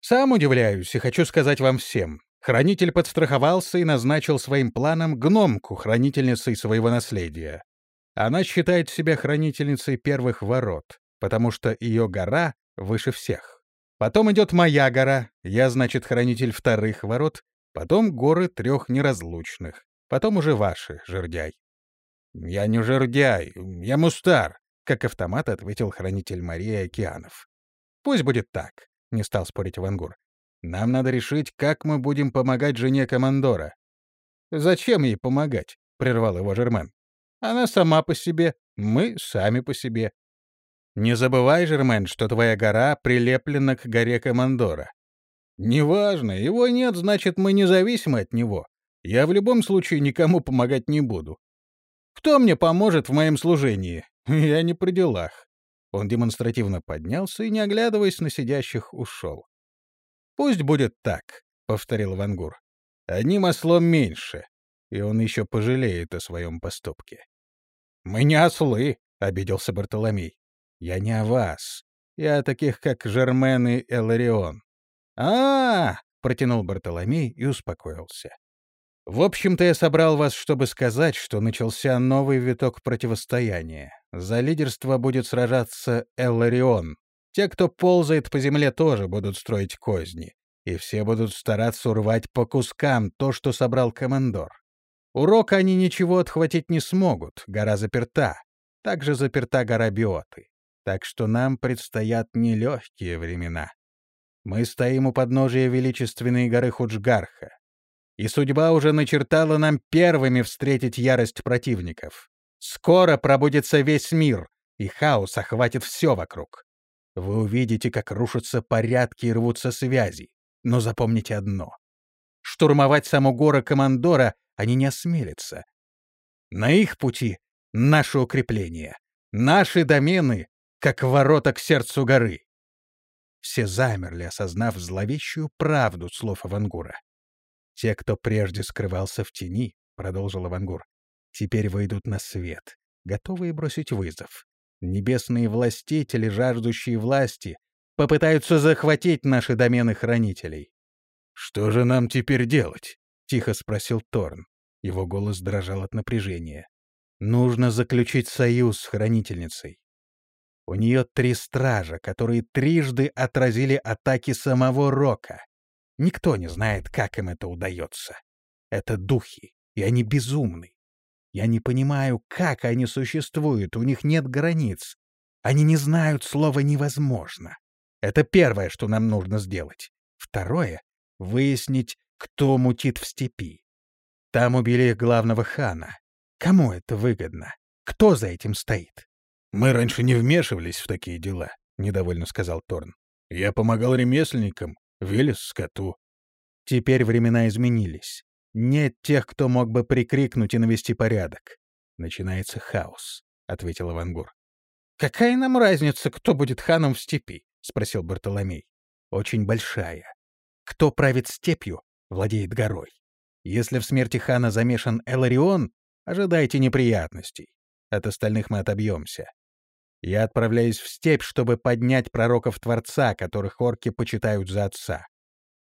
S1: Сам удивляюсь и хочу сказать вам всем. Хранитель подстраховался и назначил своим планом гномку хранительницей своего наследия. Она считает себя хранительницей первых ворот, потому что ее гора выше всех. Потом идет моя гора, я, значит, хранитель вторых ворот, потом горы трех неразлучных, потом уже ваши, жердяй. «Я не жердяй, я мустар», — как автомат ответил хранитель Марии Океанов. «Пусть будет так. — не стал спорить Вангур. «Нам надо решить, как мы будем помогать жене командора».
S2: «Зачем ей помогать?» — прервал его Жермен. «Она сама по себе, мы сами по себе. Не забывай, Жермен, что твоя гора прилеплена к горе Командора. Неважно, его нет, значит, мы независимы от него. Я в любом случае никому помогать не буду. Кто мне поможет в моем служении? Я не при делах. Он демонстративно поднялся и, не оглядываясь на сидящих, ушел. «Пусть будет так», — повторил Вангур. «Одним ослом меньше, и он еще пожалеет о своем поступке». «Мы не ослы», — обиделся Бартоломей. «Я не о вас. Я о таких, как Жермен и Эларион». А, -а, -а протянул Бартоломей и успокоился. В общем-то, я собрал вас, чтобы сказать, что начался новый виток противостояния. За лидерство будет сражаться Элларион. Те, кто ползает по земле, тоже будут строить козни. И все будут стараться урвать по кускам то, что собрал командор. Урок они ничего отхватить не смогут, гора заперта. Также заперта гора Биоты. Так что нам предстоят нелегкие времена. Мы стоим у подножия величественной горы Худжгарха и судьба уже начертала нам первыми встретить ярость противников. Скоро пробудется весь мир, и хаос охватит все вокруг. Вы увидите, как рушатся порядки и рвутся связи. Но запомните одно. Штурмовать саму гору Командора они не осмелятся. На их пути — наше укрепление, наши домены, как ворота к сердцу горы. Все замерли, осознав зловещую правду слов Авангура. Те, кто прежде скрывался в тени, — продолжил Авангур, — теперь выйдут на свет, готовые бросить вызов. Небесные властители, жаждущие власти, попытаются захватить наши домены хранителей. «Что же нам теперь делать?» — тихо спросил Торн. Его голос дрожал от напряжения. «Нужно заключить союз с хранительницей. У нее три стража, которые трижды отразили атаки самого Рока. Никто не знает, как им это удается. Это духи, и они безумны. Я не понимаю, как они существуют, у них нет границ. Они не знают слова «невозможно». Это первое, что нам нужно сделать. Второе — выяснить, кто мутит в степи. Там убили главного хана. Кому это выгодно? Кто за этим стоит? — Мы раньше не вмешивались в такие дела, — недовольно сказал Торн. — Я помогал ремесленникам, Велес скоту. Теперь времена изменились. Нет тех, кто мог бы прикрикнуть и навести порядок. Начинается хаос, — ответил Авангур. — Какая нам разница, кто будет ханом в степи? — спросил Бартоломей. — Очень большая. Кто правит степью, владеет горой. Если в смерти хана замешан Эларион, ожидайте неприятностей. От остальных мы отобьемся. Я отправляюсь в степь, чтобы поднять пророков Творца, которых орки почитают за отца.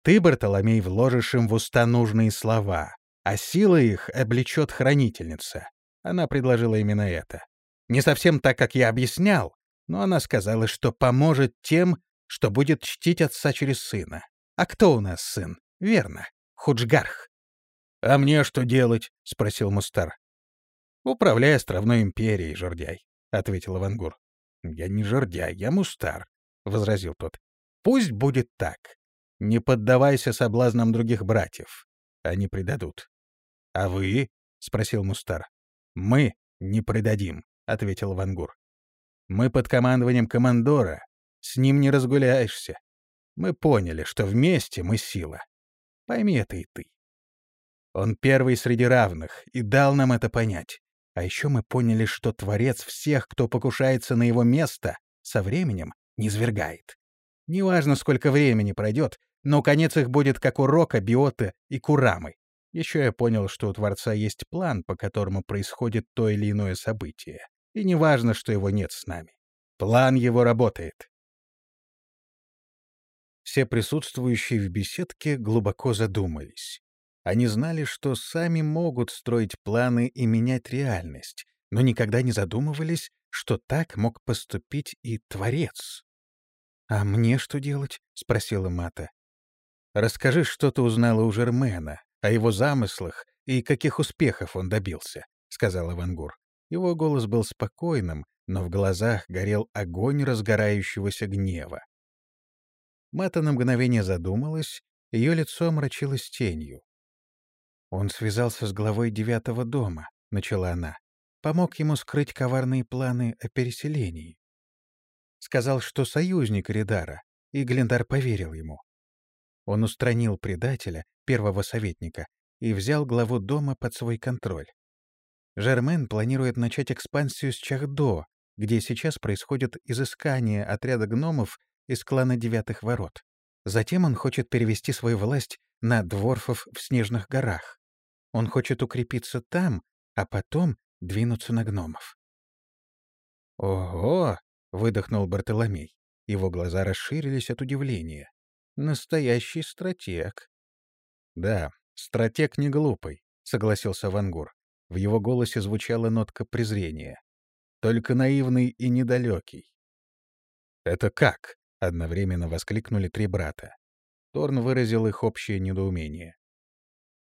S2: Ты, Бартоломей, вложишь им в уста нужные слова, а сила их облечет хранительница. Она предложила именно это. Не совсем так, как я объяснял, но она сказала, что поможет тем, что будет чтить отца через сына. А кто у нас сын? Верно, Худжгарх. — А мне что делать? — спросил Мустар. — Управляй островной империей, Жордяй, — ответил Авангур. «Я не жердяй, я мустар», — возразил тот. «Пусть будет так. Не поддавайся соблазнам других братьев. Они предадут». «А вы?» — спросил Мустар. «Мы не предадим», — ответил Вангур. «Мы под командованием командора. С ним не разгуляешься. Мы поняли, что вместе мы сила. Пойми это и ты. Он первый среди равных и дал нам это понять. А еще мы поняли, что Творец всех, кто покушается на его место, со временем не свергает. Неважно, сколько времени пройдет, но конец их будет как у Рока, Биота и Курамы. Еще я понял, что у Творца есть план, по которому происходит то или иное событие. И неважно, что его нет с нами. План его работает. Все присутствующие в беседке глубоко задумались. Они знали, что сами могут строить планы и менять реальность, но никогда не задумывались, что так мог поступить и Творец. «А мне что делать?» — спросила Мата. «Расскажи, что ты узнала у Жермена, о его замыслах и каких успехов он добился», — сказал Авангур. Его голос был спокойным, но в глазах горел огонь разгорающегося гнева. Мата на мгновение задумалась, ее лицо омрачилось тенью.
S1: Он связался с главой девятого дома, — начала она. Помог ему скрыть коварные планы о переселении. Сказал, что союзник Ридара, и Глендар поверил ему. Он устранил предателя, первого советника, и взял главу дома под свой контроль. Жермен планирует начать экспансию с Чахдо, где сейчас происходит изыскание отряда гномов из клана Девятых Ворот. Затем он хочет перевести свою власть на дворфов в Снежных горах. Он хочет укрепиться там, а потом двинуться на гномов.
S2: «Ого!» — выдохнул Бартоломей. Его глаза расширились от удивления. «Настоящий стратег». «Да, стратег не глупый», — согласился Вангур. В его голосе звучала нотка презрения. «Только наивный и недалекий». «Это как?» — одновременно воскликнули три брата. Торн выразил их общее недоумение.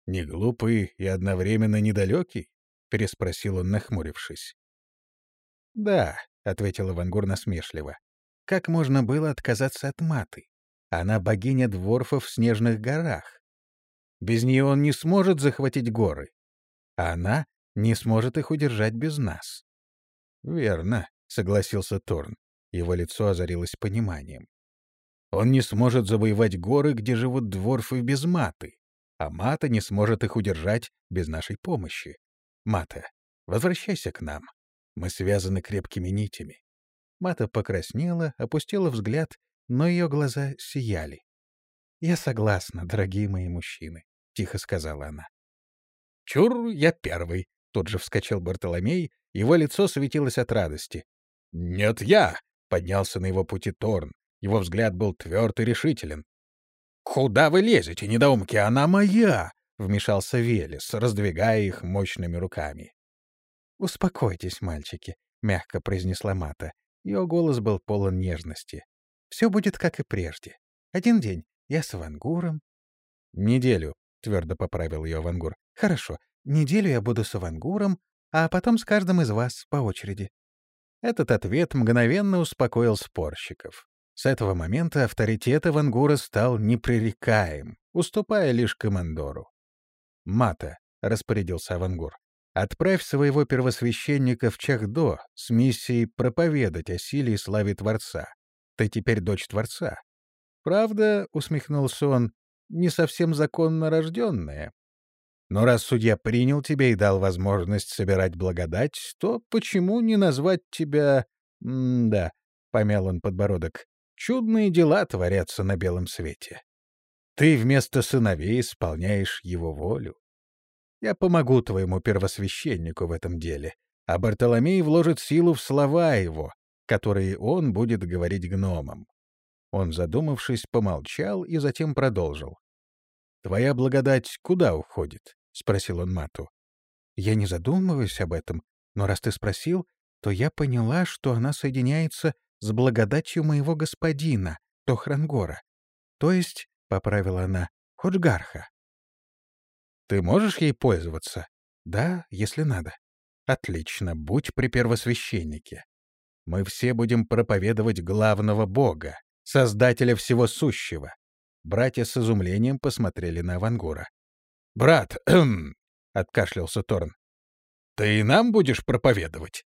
S2: «Не глупый и одновременно недалекий?» — переспросил он, нахмурившись.
S1: «Да», — ответил Ивангур насмешливо. «Как можно было отказаться от маты? Она богиня дворфов в снежных горах. Без нее он не сможет захватить горы, а она не сможет их удержать без нас».
S2: «Верно», — согласился Торн. Его лицо озарилось пониманием. «Он не сможет завоевать горы, где живут дворфы без маты, а мата не сможет их удержать без нашей помощи. Мата, возвращайся к нам. Мы связаны крепкими нитями».
S1: Мата покраснела, опустила взгляд, но ее глаза сияли. «Я согласна, дорогие мои мужчины», — тихо сказала она.
S2: «Чур, я первый», — тут же вскочил Бартоломей, его лицо светилось от радости. «Нет, я!» — поднялся на его пути Торн. Его взгляд был тверд и решителен. «Куда вы лезете, недоумки? Она моя!» — вмешался Велес, раздвигая их мощными руками.
S1: «Успокойтесь, мальчики», — мягко произнесла Мата. Ее голос был полон нежности. «Все будет как и прежде. Один день я с Авангуром».
S2: «Неделю», — твердо поправил ее Авангур.
S1: «Хорошо. Неделю я буду с Авангуром, а потом с каждым из вас по очереди».
S2: Этот ответ мгновенно успокоил спорщиков. С этого момента авторитет Авангура стал непререкаем, уступая лишь командору. «Мата», — распорядился Авангур, — «отправь своего первосвященника в Чахдо с миссией проповедать о силе и славе Творца. Ты теперь дочь Творца». «Правда», — усмехнулся он, — «не совсем законно рожденная. Но раз судья принял тебя и дал возможность собирать благодать, то почему не назвать тебя... М-да, — помял он подбородок, — чудные дела творятся на белом свете. Ты вместо сыновей исполняешь его волю. Я помогу твоему первосвященнику в этом деле, а Бартоломей вложит силу в слова его, которые он будет говорить гномам. Он, задумавшись, помолчал и затем продолжил. «Твоя благодать куда уходит?» — спросил он Мату.
S1: «Я не задумываюсь об этом, но раз ты спросил, то я поняла, что она соединяется с благодатью моего господина, Тохрангора. То есть — поправила она, — Ходжгарха.
S2: «Ты можешь ей пользоваться?»
S1: «Да, если надо».
S2: «Отлично, будь при первосвященнике. Мы все будем проповедовать главного Бога, Создателя всего сущего». Братья с изумлением посмотрели на Авангура. «Брат!» — откашлялся Торн. «Ты и нам будешь проповедовать?»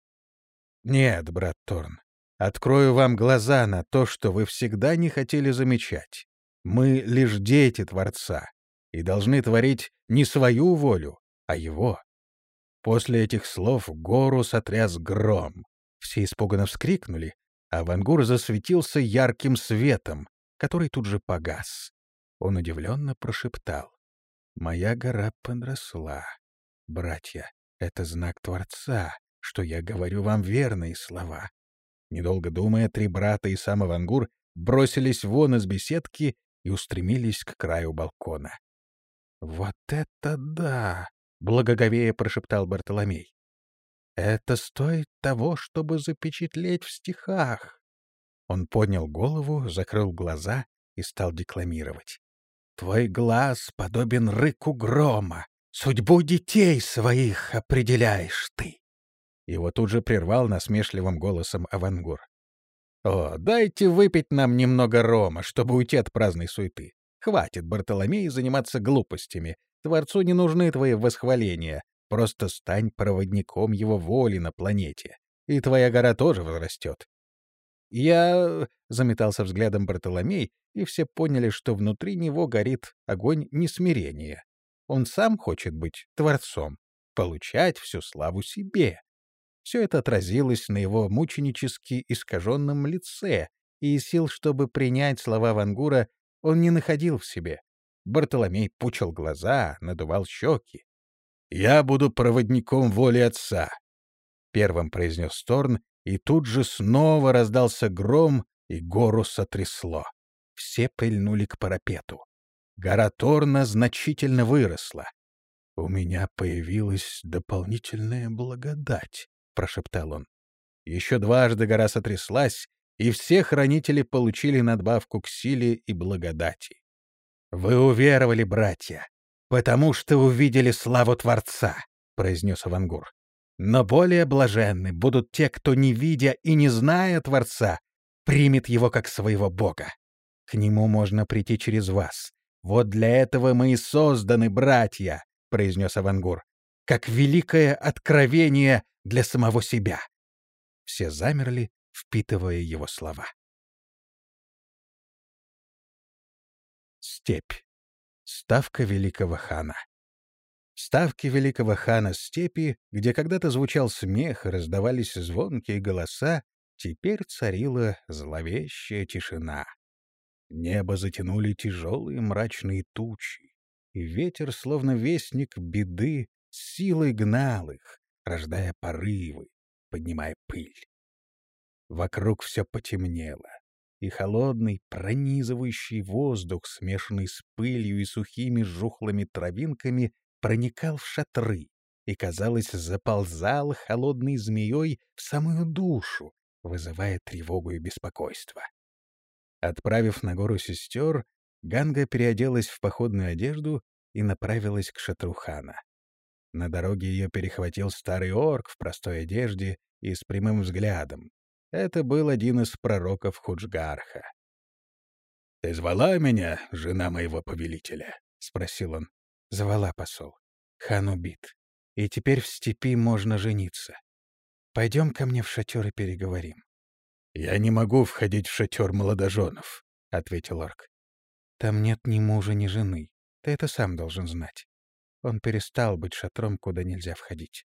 S2: «Нет, брат Торн. Открою вам глаза на то, что вы всегда не хотели замечать. Мы лишь дети Творца и должны творить не свою волю, а его. После этих слов гору сотряс гром. Все испуганно вскрикнули, а Вангур засветился ярким светом, который тут же погас. Он удивленно прошептал. «Моя гора подросла. Братья, это знак Творца, что я говорю вам верные слова». Недолго думая, три брата и сам Авангур бросились вон из беседки и устремились к краю балкона. «Вот это да!» — благоговея прошептал Бартоломей. «Это стоит того, чтобы запечатлеть в стихах!» Он поднял голову, закрыл глаза и стал декламировать. «Твой глаз подобен рыку грома, судьбу детей своих определяешь ты!» Его тут же прервал насмешливым голосом Авангур. «О, дайте выпить нам немного рома, чтобы уйти от праздной суеты. Хватит, Бартоломей, заниматься глупостями. Творцу не нужны твои восхваления. Просто стань проводником его воли на планете, и твоя гора тоже возрастет. Я... — заметался взглядом Бартоломей, и все поняли, что внутри него горит огонь несмирения. Он сам хочет быть творцом, получать всю славу себе. Все это отразилось на его мученически искаженном лице, и сил, чтобы принять слова Вангура, он не находил в себе. Бартоломей пучил глаза, надувал щеки. «Я буду проводником воли отца», — первым произнес Торн, и тут же снова раздался гром, и гору сотрясло. Все прильнули к парапету. Гора Торна значительно выросла. «У меня появилась дополнительная благодать», — прошептал он. Еще дважды гора сотряслась, и все хранители получили надбавку к силе и благодати. «Вы уверовали, братья, потому что увидели славу Творца», — произнес Авангур. «Но более блаженны будут те, кто, не видя и не зная Творца, примет его как своего Бога. К нему можно прийти через вас. Вот для этого мы и созданы, братья», — произнес Авангур, «как великое откровение для самого себя». Все замерли, впитывая его слова. Степь. Ставка великого хана. Ставки великого хана степи, где когда-то звучал смех и раздавались звонкие голоса, теперь царила зловещая тишина. Небо затянули тяжелые мрачные тучи, и ветер, словно вестник беды, силой гнал их, рождая порывы, поднимая пыль. Вокруг все потемнело и холодный, пронизывающий воздух, смешанный с пылью и сухими жухлыми травинками, проникал в шатры и, казалось, заползал холодной змеей в самую душу, вызывая тревогу и беспокойство. Отправив на гору сестер, Ганга переоделась в походную одежду и направилась к шатру хана. На дороге ее перехватил старый орк в простой одежде и с прямым взглядом, это был один из пророков Худжгарха. — Ты звала меня, жена моего повелителя? — спросил он. — Звала, посол. Хан убит. И теперь в степи можно жениться. Пойдем ко мне в шатер и переговорим. — Я не могу входить в шатер молодоженов, — ответил орк. — Там нет ни мужа, ни жены. Ты это сам должен знать. Он перестал быть шатром, куда нельзя входить.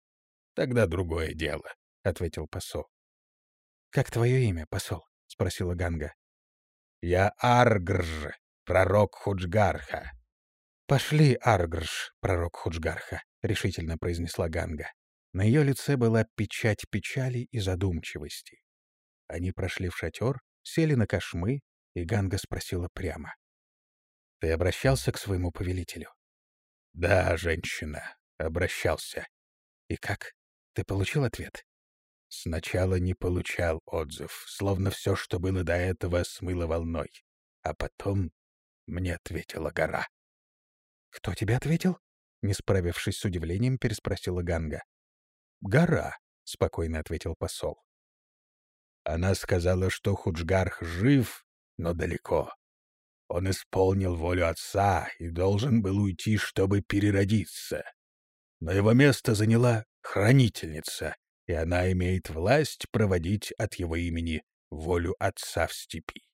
S2: — Тогда другое дело, — ответил посол. «Как твое имя, посол?» — спросила Ганга. «Я Аргрж, пророк Худжгарха». «Пошли, Аргрж, пророк Худжгарха», — решительно произнесла Ганга. На ее лице была печать печали и задумчивости. Они прошли в шатер, сели на кошмы, и Ганга спросила прямо. «Ты обращался к своему повелителю?» «Да, женщина, обращался». «И как? Ты получил ответ?» Сначала не получал отзыв, словно все, что было до этого, смыло волной. А потом мне ответила гора. «Кто тебе ответил?» Не справившись с удивлением, переспросила Ганга. «Гора», — спокойно ответил посол. Она сказала, что Худжгарх жив, но далеко. Он исполнил волю отца и должен был уйти, чтобы переродиться. Но его место заняла хранительница, и она имеет власть проводить от его имени волю отца в степи.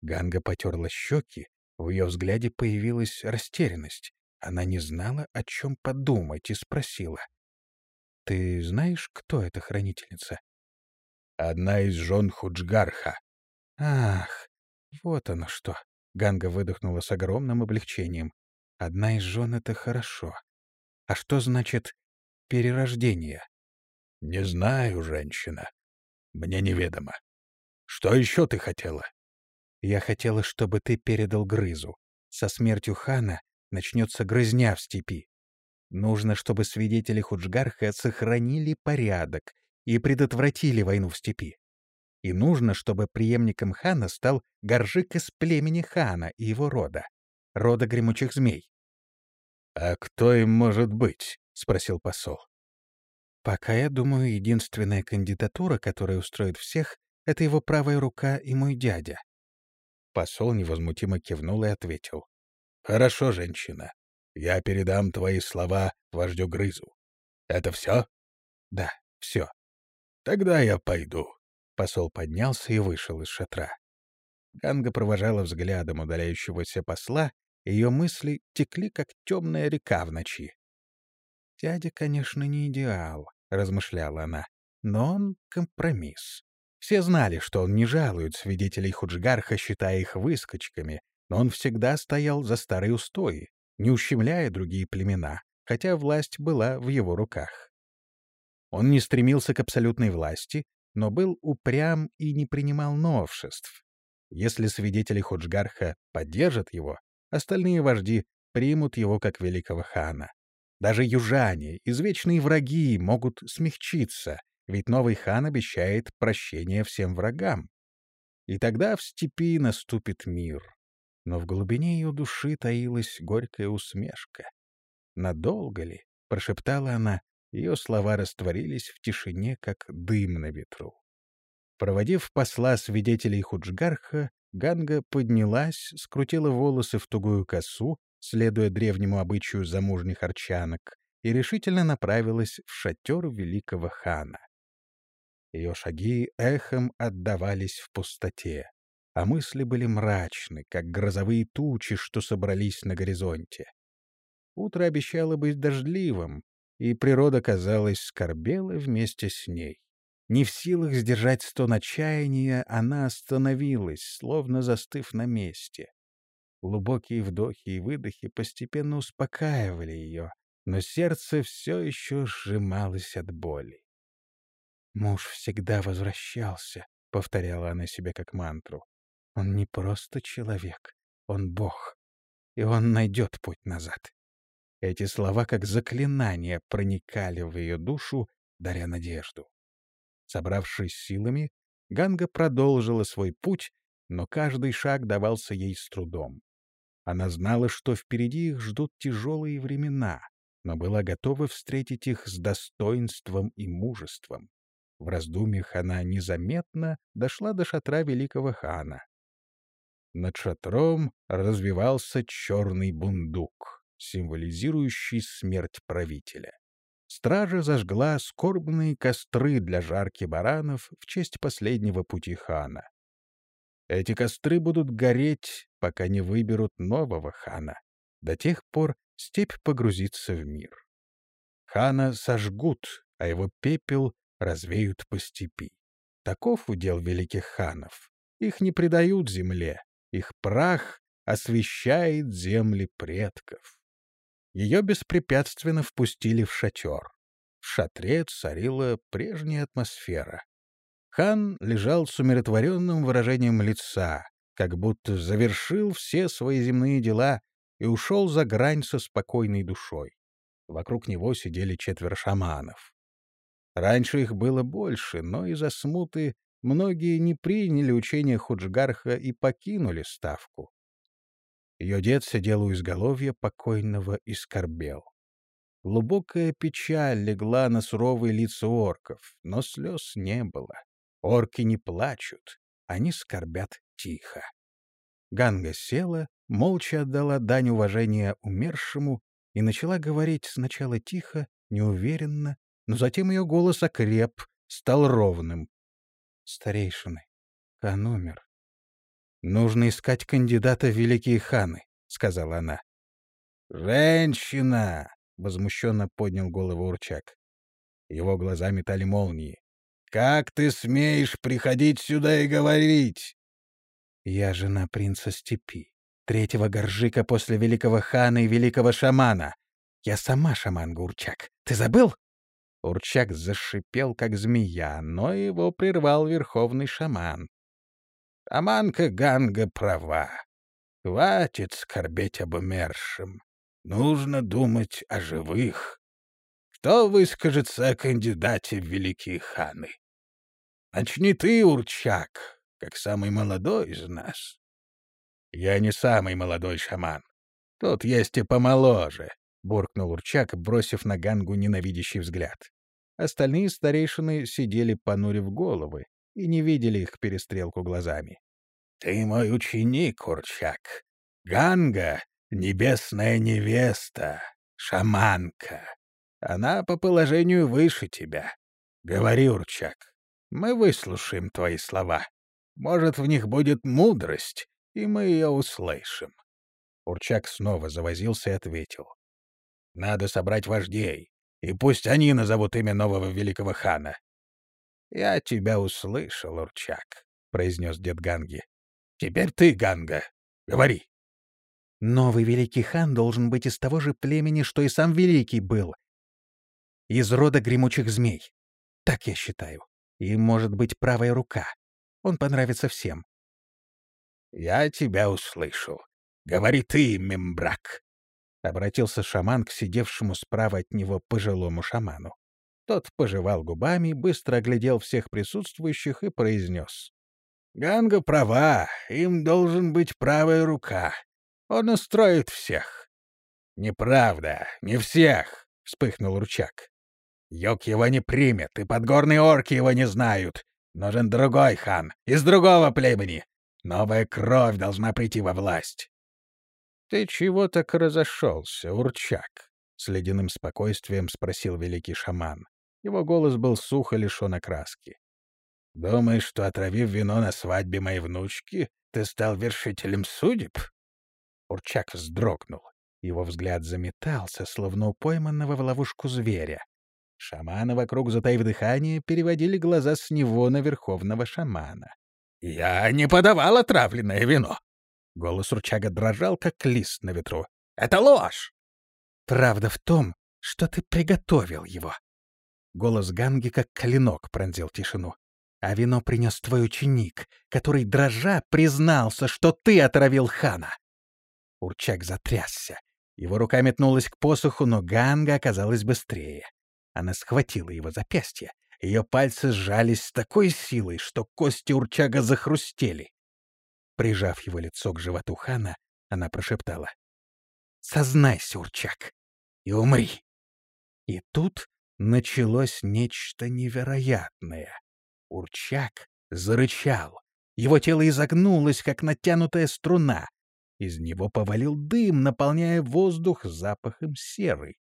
S2: Ганга потерла щеки, в ее взгляде появилась растерянность. Она не знала, о чем подумать, и спросила. — Ты знаешь, кто эта хранительница? — Одна из жен Худжгарха. — Ах, вот оно что! — Ганга выдохнула с огромным облегчением. — Одна из жен — это хорошо. А что значит перерождение? — Не знаю, женщина. Мне неведомо. Что еще ты хотела? — Я хотела, чтобы ты передал Грызу. Со смертью хана начнется грызня в степи. Нужно, чтобы свидетели Худжгарха сохранили порядок и предотвратили войну в степи. И нужно, чтобы преемником хана стал Горжик из племени хана и его рода, рода гремучих змей. — А кто им может быть? — спросил посол. Пока, я думаю, единственная кандидатура, которая устроит всех, это его правая рука и мой дядя. Посол невозмутимо кивнул и ответил. — Хорошо, женщина. Я передам твои слова вождю Грызу. Это все?
S1: Да, все.
S2: Тогда я пойду.
S1: Посол поднялся и вышел из шатра. Ганга провожала взглядом удаляющегося посла, ее мысли текли, как темная река в ночи. «Дядя, конечно, не идеал», — размышляла она, — «но он компромисс. Все знали, что он не жалует свидетелей Худжгарха, считая их выскочками, но он всегда стоял за старые устои, не ущемляя другие племена, хотя власть была в его руках. Он не стремился к абсолютной власти, но был упрям и не принимал новшеств. Если свидетели Худжгарха поддержат его, остальные вожди примут его как великого хана. Даже южане, извечные враги, могут смягчиться, ведь новый хан обещает прощение всем врагам. И тогда в степи наступит мир. Но в глубине ее души таилась горькая усмешка. «Надолго ли?» — прошептала она. Ее слова растворились в тишине, как дым на ветру. Проводив посла свидетелей Худжгарха, Ганга поднялась, скрутила волосы в тугую косу, следуя древнему обычаю замужних арчанок, и решительно направилась в шатер великого хана. Ее шаги эхом отдавались в пустоте, а мысли были мрачны, как грозовые тучи, что собрались на горизонте. Утро обещало быть дождливым, и природа, казалось, скорбела вместе с ней. Не в силах сдержать стон отчаяния, она остановилась, словно застыв на месте. Глубокие вдохи и выдохи постепенно успокаивали ее, но сердце все еще сжималось от боли. «Муж всегда возвращался», — повторяла она себе как мантру. «Он не просто человек, он Бог, и он найдет путь назад». Эти слова, как заклинание, проникали в ее душу, даря надежду. Собравшись силами, Ганга продолжила свой путь, но каждый шаг давался ей с трудом. Она знала, что впереди их ждут тяжелые времена, но была готова встретить их с достоинством и мужеством. В раздумьях она незаметно дошла до шатра великого хана. Над шатром развивался черный бундук, символизирующий смерть правителя. Стража зажгла скорбные костры для жарки баранов в честь последнего пути хана. Эти костры будут гореть, пока не выберут нового хана. До тех пор степь погрузится в мир. Хана сожгут, а его пепел развеют по степи. Таков удел великих ханов. Их не предают земле, их прах освещает земли предков. Ее беспрепятственно впустили в шатер. В шатре царила прежняя атмосфера. Хан лежал с умиротворенным выражением лица, как будто завершил все свои земные дела и ушел за грань со спокойной душой. Вокруг него сидели четверо шаманов. Раньше их было больше, но из-за смуты многие не приняли учение Худжгарха и покинули ставку. Ее дед сидел у изголовья покойного и скорбел. Глубокая печаль легла на суровые лица орков, но слез не было. Орки не плачут, они скорбят тихо. Ганга села, молча отдала дань уважения умершему и начала говорить сначала тихо, неуверенно, но затем ее голос окреп, стал ровным. «Старейшины, хан умер. «Нужно искать кандидата в великие ханы», — сказала она.
S2: «Женщина!»
S1: — возмущенно поднял голову Урчак. Его глаза метали молнии.
S2: «Как ты смеешь приходить сюда и говорить?»
S1: «Я жена принца Степи, третьего горжика после великого хана и великого шамана. Я сама шаман Гурчак. Ты забыл?» Урчак зашипел, как змея, но его прервал верховный шаман.
S2: Аманка Ганга права. Хватит скорбеть об умершем. Нужно думать о живых. Кто выскажется о кандидате в великие ханы? Начни ты, Урчак, как самый молодой из нас.
S1: Я не самый молодой шаман. Тут есть и помоложе, — буркнул Урчак, бросив на Гангу ненавидящий взгляд. Остальные старейшины сидели, понурив головы, и не видели их перестрелку глазами.
S2: — Ты мой ученик, Курчак. Ганга небесная невеста, шаманка. Она по положению выше тебя. Говори, Урчак, мы выслушаем твои слова. Может, в них будет мудрость, и мы ее услышим. Урчак снова завозился и ответил. Надо собрать вождей, и пусть они назовут имя нового великого хана. — Я тебя услышал, Урчак, — произнес дед Ганги. — Теперь ты, Ганга, говори.
S1: — Новый великий хан должен быть из того же племени, что и сам великий был. Из рода гремучих змей. Так я считаю. И, может быть, правая рука. Он понравится всем.
S2: — Я тебя услышал. Говори ты, мембрак. Обратился шаман к сидевшему справа от него пожилому шаману. Тот пожевал губами, быстро оглядел всех присутствующих и произнес. — Ганга права, им должен быть правая рука. Он устроит всех. — Неправда, не всех, — вспыхнул Ручак. — Йог его не примет, и подгорные орки его не знают. Нужен другой хан, из другого племени. Новая кровь должна прийти во власть. — Ты чего так разошелся, Урчак? — с ледяным спокойствием спросил великий шаман. Его голос был сухо лишен окраски. — Думаешь, что, отравив вино на свадьбе моей внучки, ты стал вершителем судеб? Урчак вздрогнул. Его взгляд заметался, словно у пойманного в ловушку зверя. Шаманы вокруг, затаив дыхание, переводили глаза с него на верховного шамана. — Я не подавал отравленное вино! Голос Урчага дрожал, как лист на ветру. — Это ложь!
S1: — Правда в том, что ты приготовил его. Голос Ганги, как клинок, пронзил тишину. А вино принес твой ученик, который, дрожа, признался, что ты отравил хана. Урчак затрясся. Его рука метнулась к посоху, но Ганга оказалась быстрее. Она схватила его запястье. Ее пальцы сжались с такой силой, что кости Урчага захрустели. Прижав его лицо к животу хана, она прошептала. «Сознайся, Урчак, и умри!» И тут началось нечто невероятное. Урчак зарычал. Его тело изогнулось, как натянутая струна. Из него повалил дым, наполняя воздух запахом серы.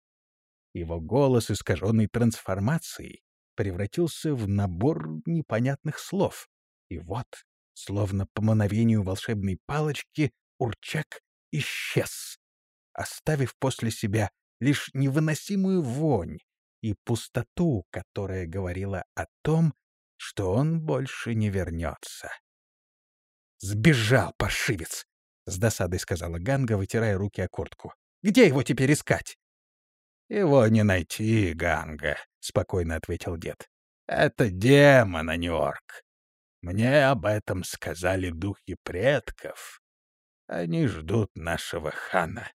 S1: Его голос, искаженный трансформацией, превратился в набор непонятных слов. И вот, словно по мановению волшебной палочки, Урчак исчез, оставив после себя лишь невыносимую вонь и пустоту, которая говорила о том, что он больше не вернется. «Сбежал, паршивец!» — с досадой сказала Ганга, вытирая руки о куртку. «Где его теперь искать?»
S2: «Его не найти, Ганга», — спокойно ответил дед. «Это демон, а не орк. Мне об этом сказали духи предков. Они ждут нашего хана».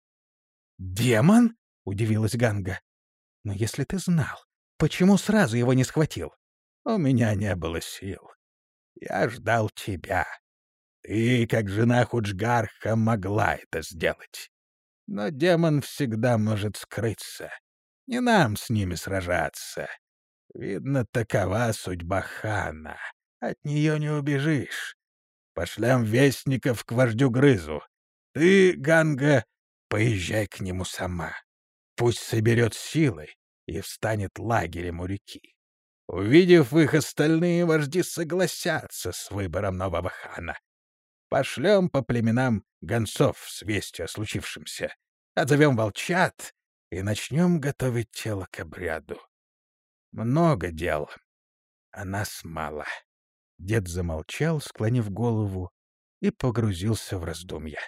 S1: «Демон?» — удивилась Ганга. «Но если ты знал, почему сразу его не схватил?»
S2: «У меня не было сил. Я ждал тебя. Ты, как жена Худжгарха, могла это сделать. Но демон всегда может скрыться. Не нам с ними сражаться. Видно, такова судьба хана. От нее не убежишь. Пошлям вестников к вождю Грызу. Ты, Ганга, поезжай к нему сама. Пусть соберет силы и встанет лагерем у реки. Увидев их, остальные вожди согласятся с выбором нового хана. Пошлем по племенам гонцов с вестью о случившемся. Отзовем волчат и начнем готовить тело к обряду. Много дел, а нас мало. Дед замолчал, склонив голову, и погрузился в раздумья.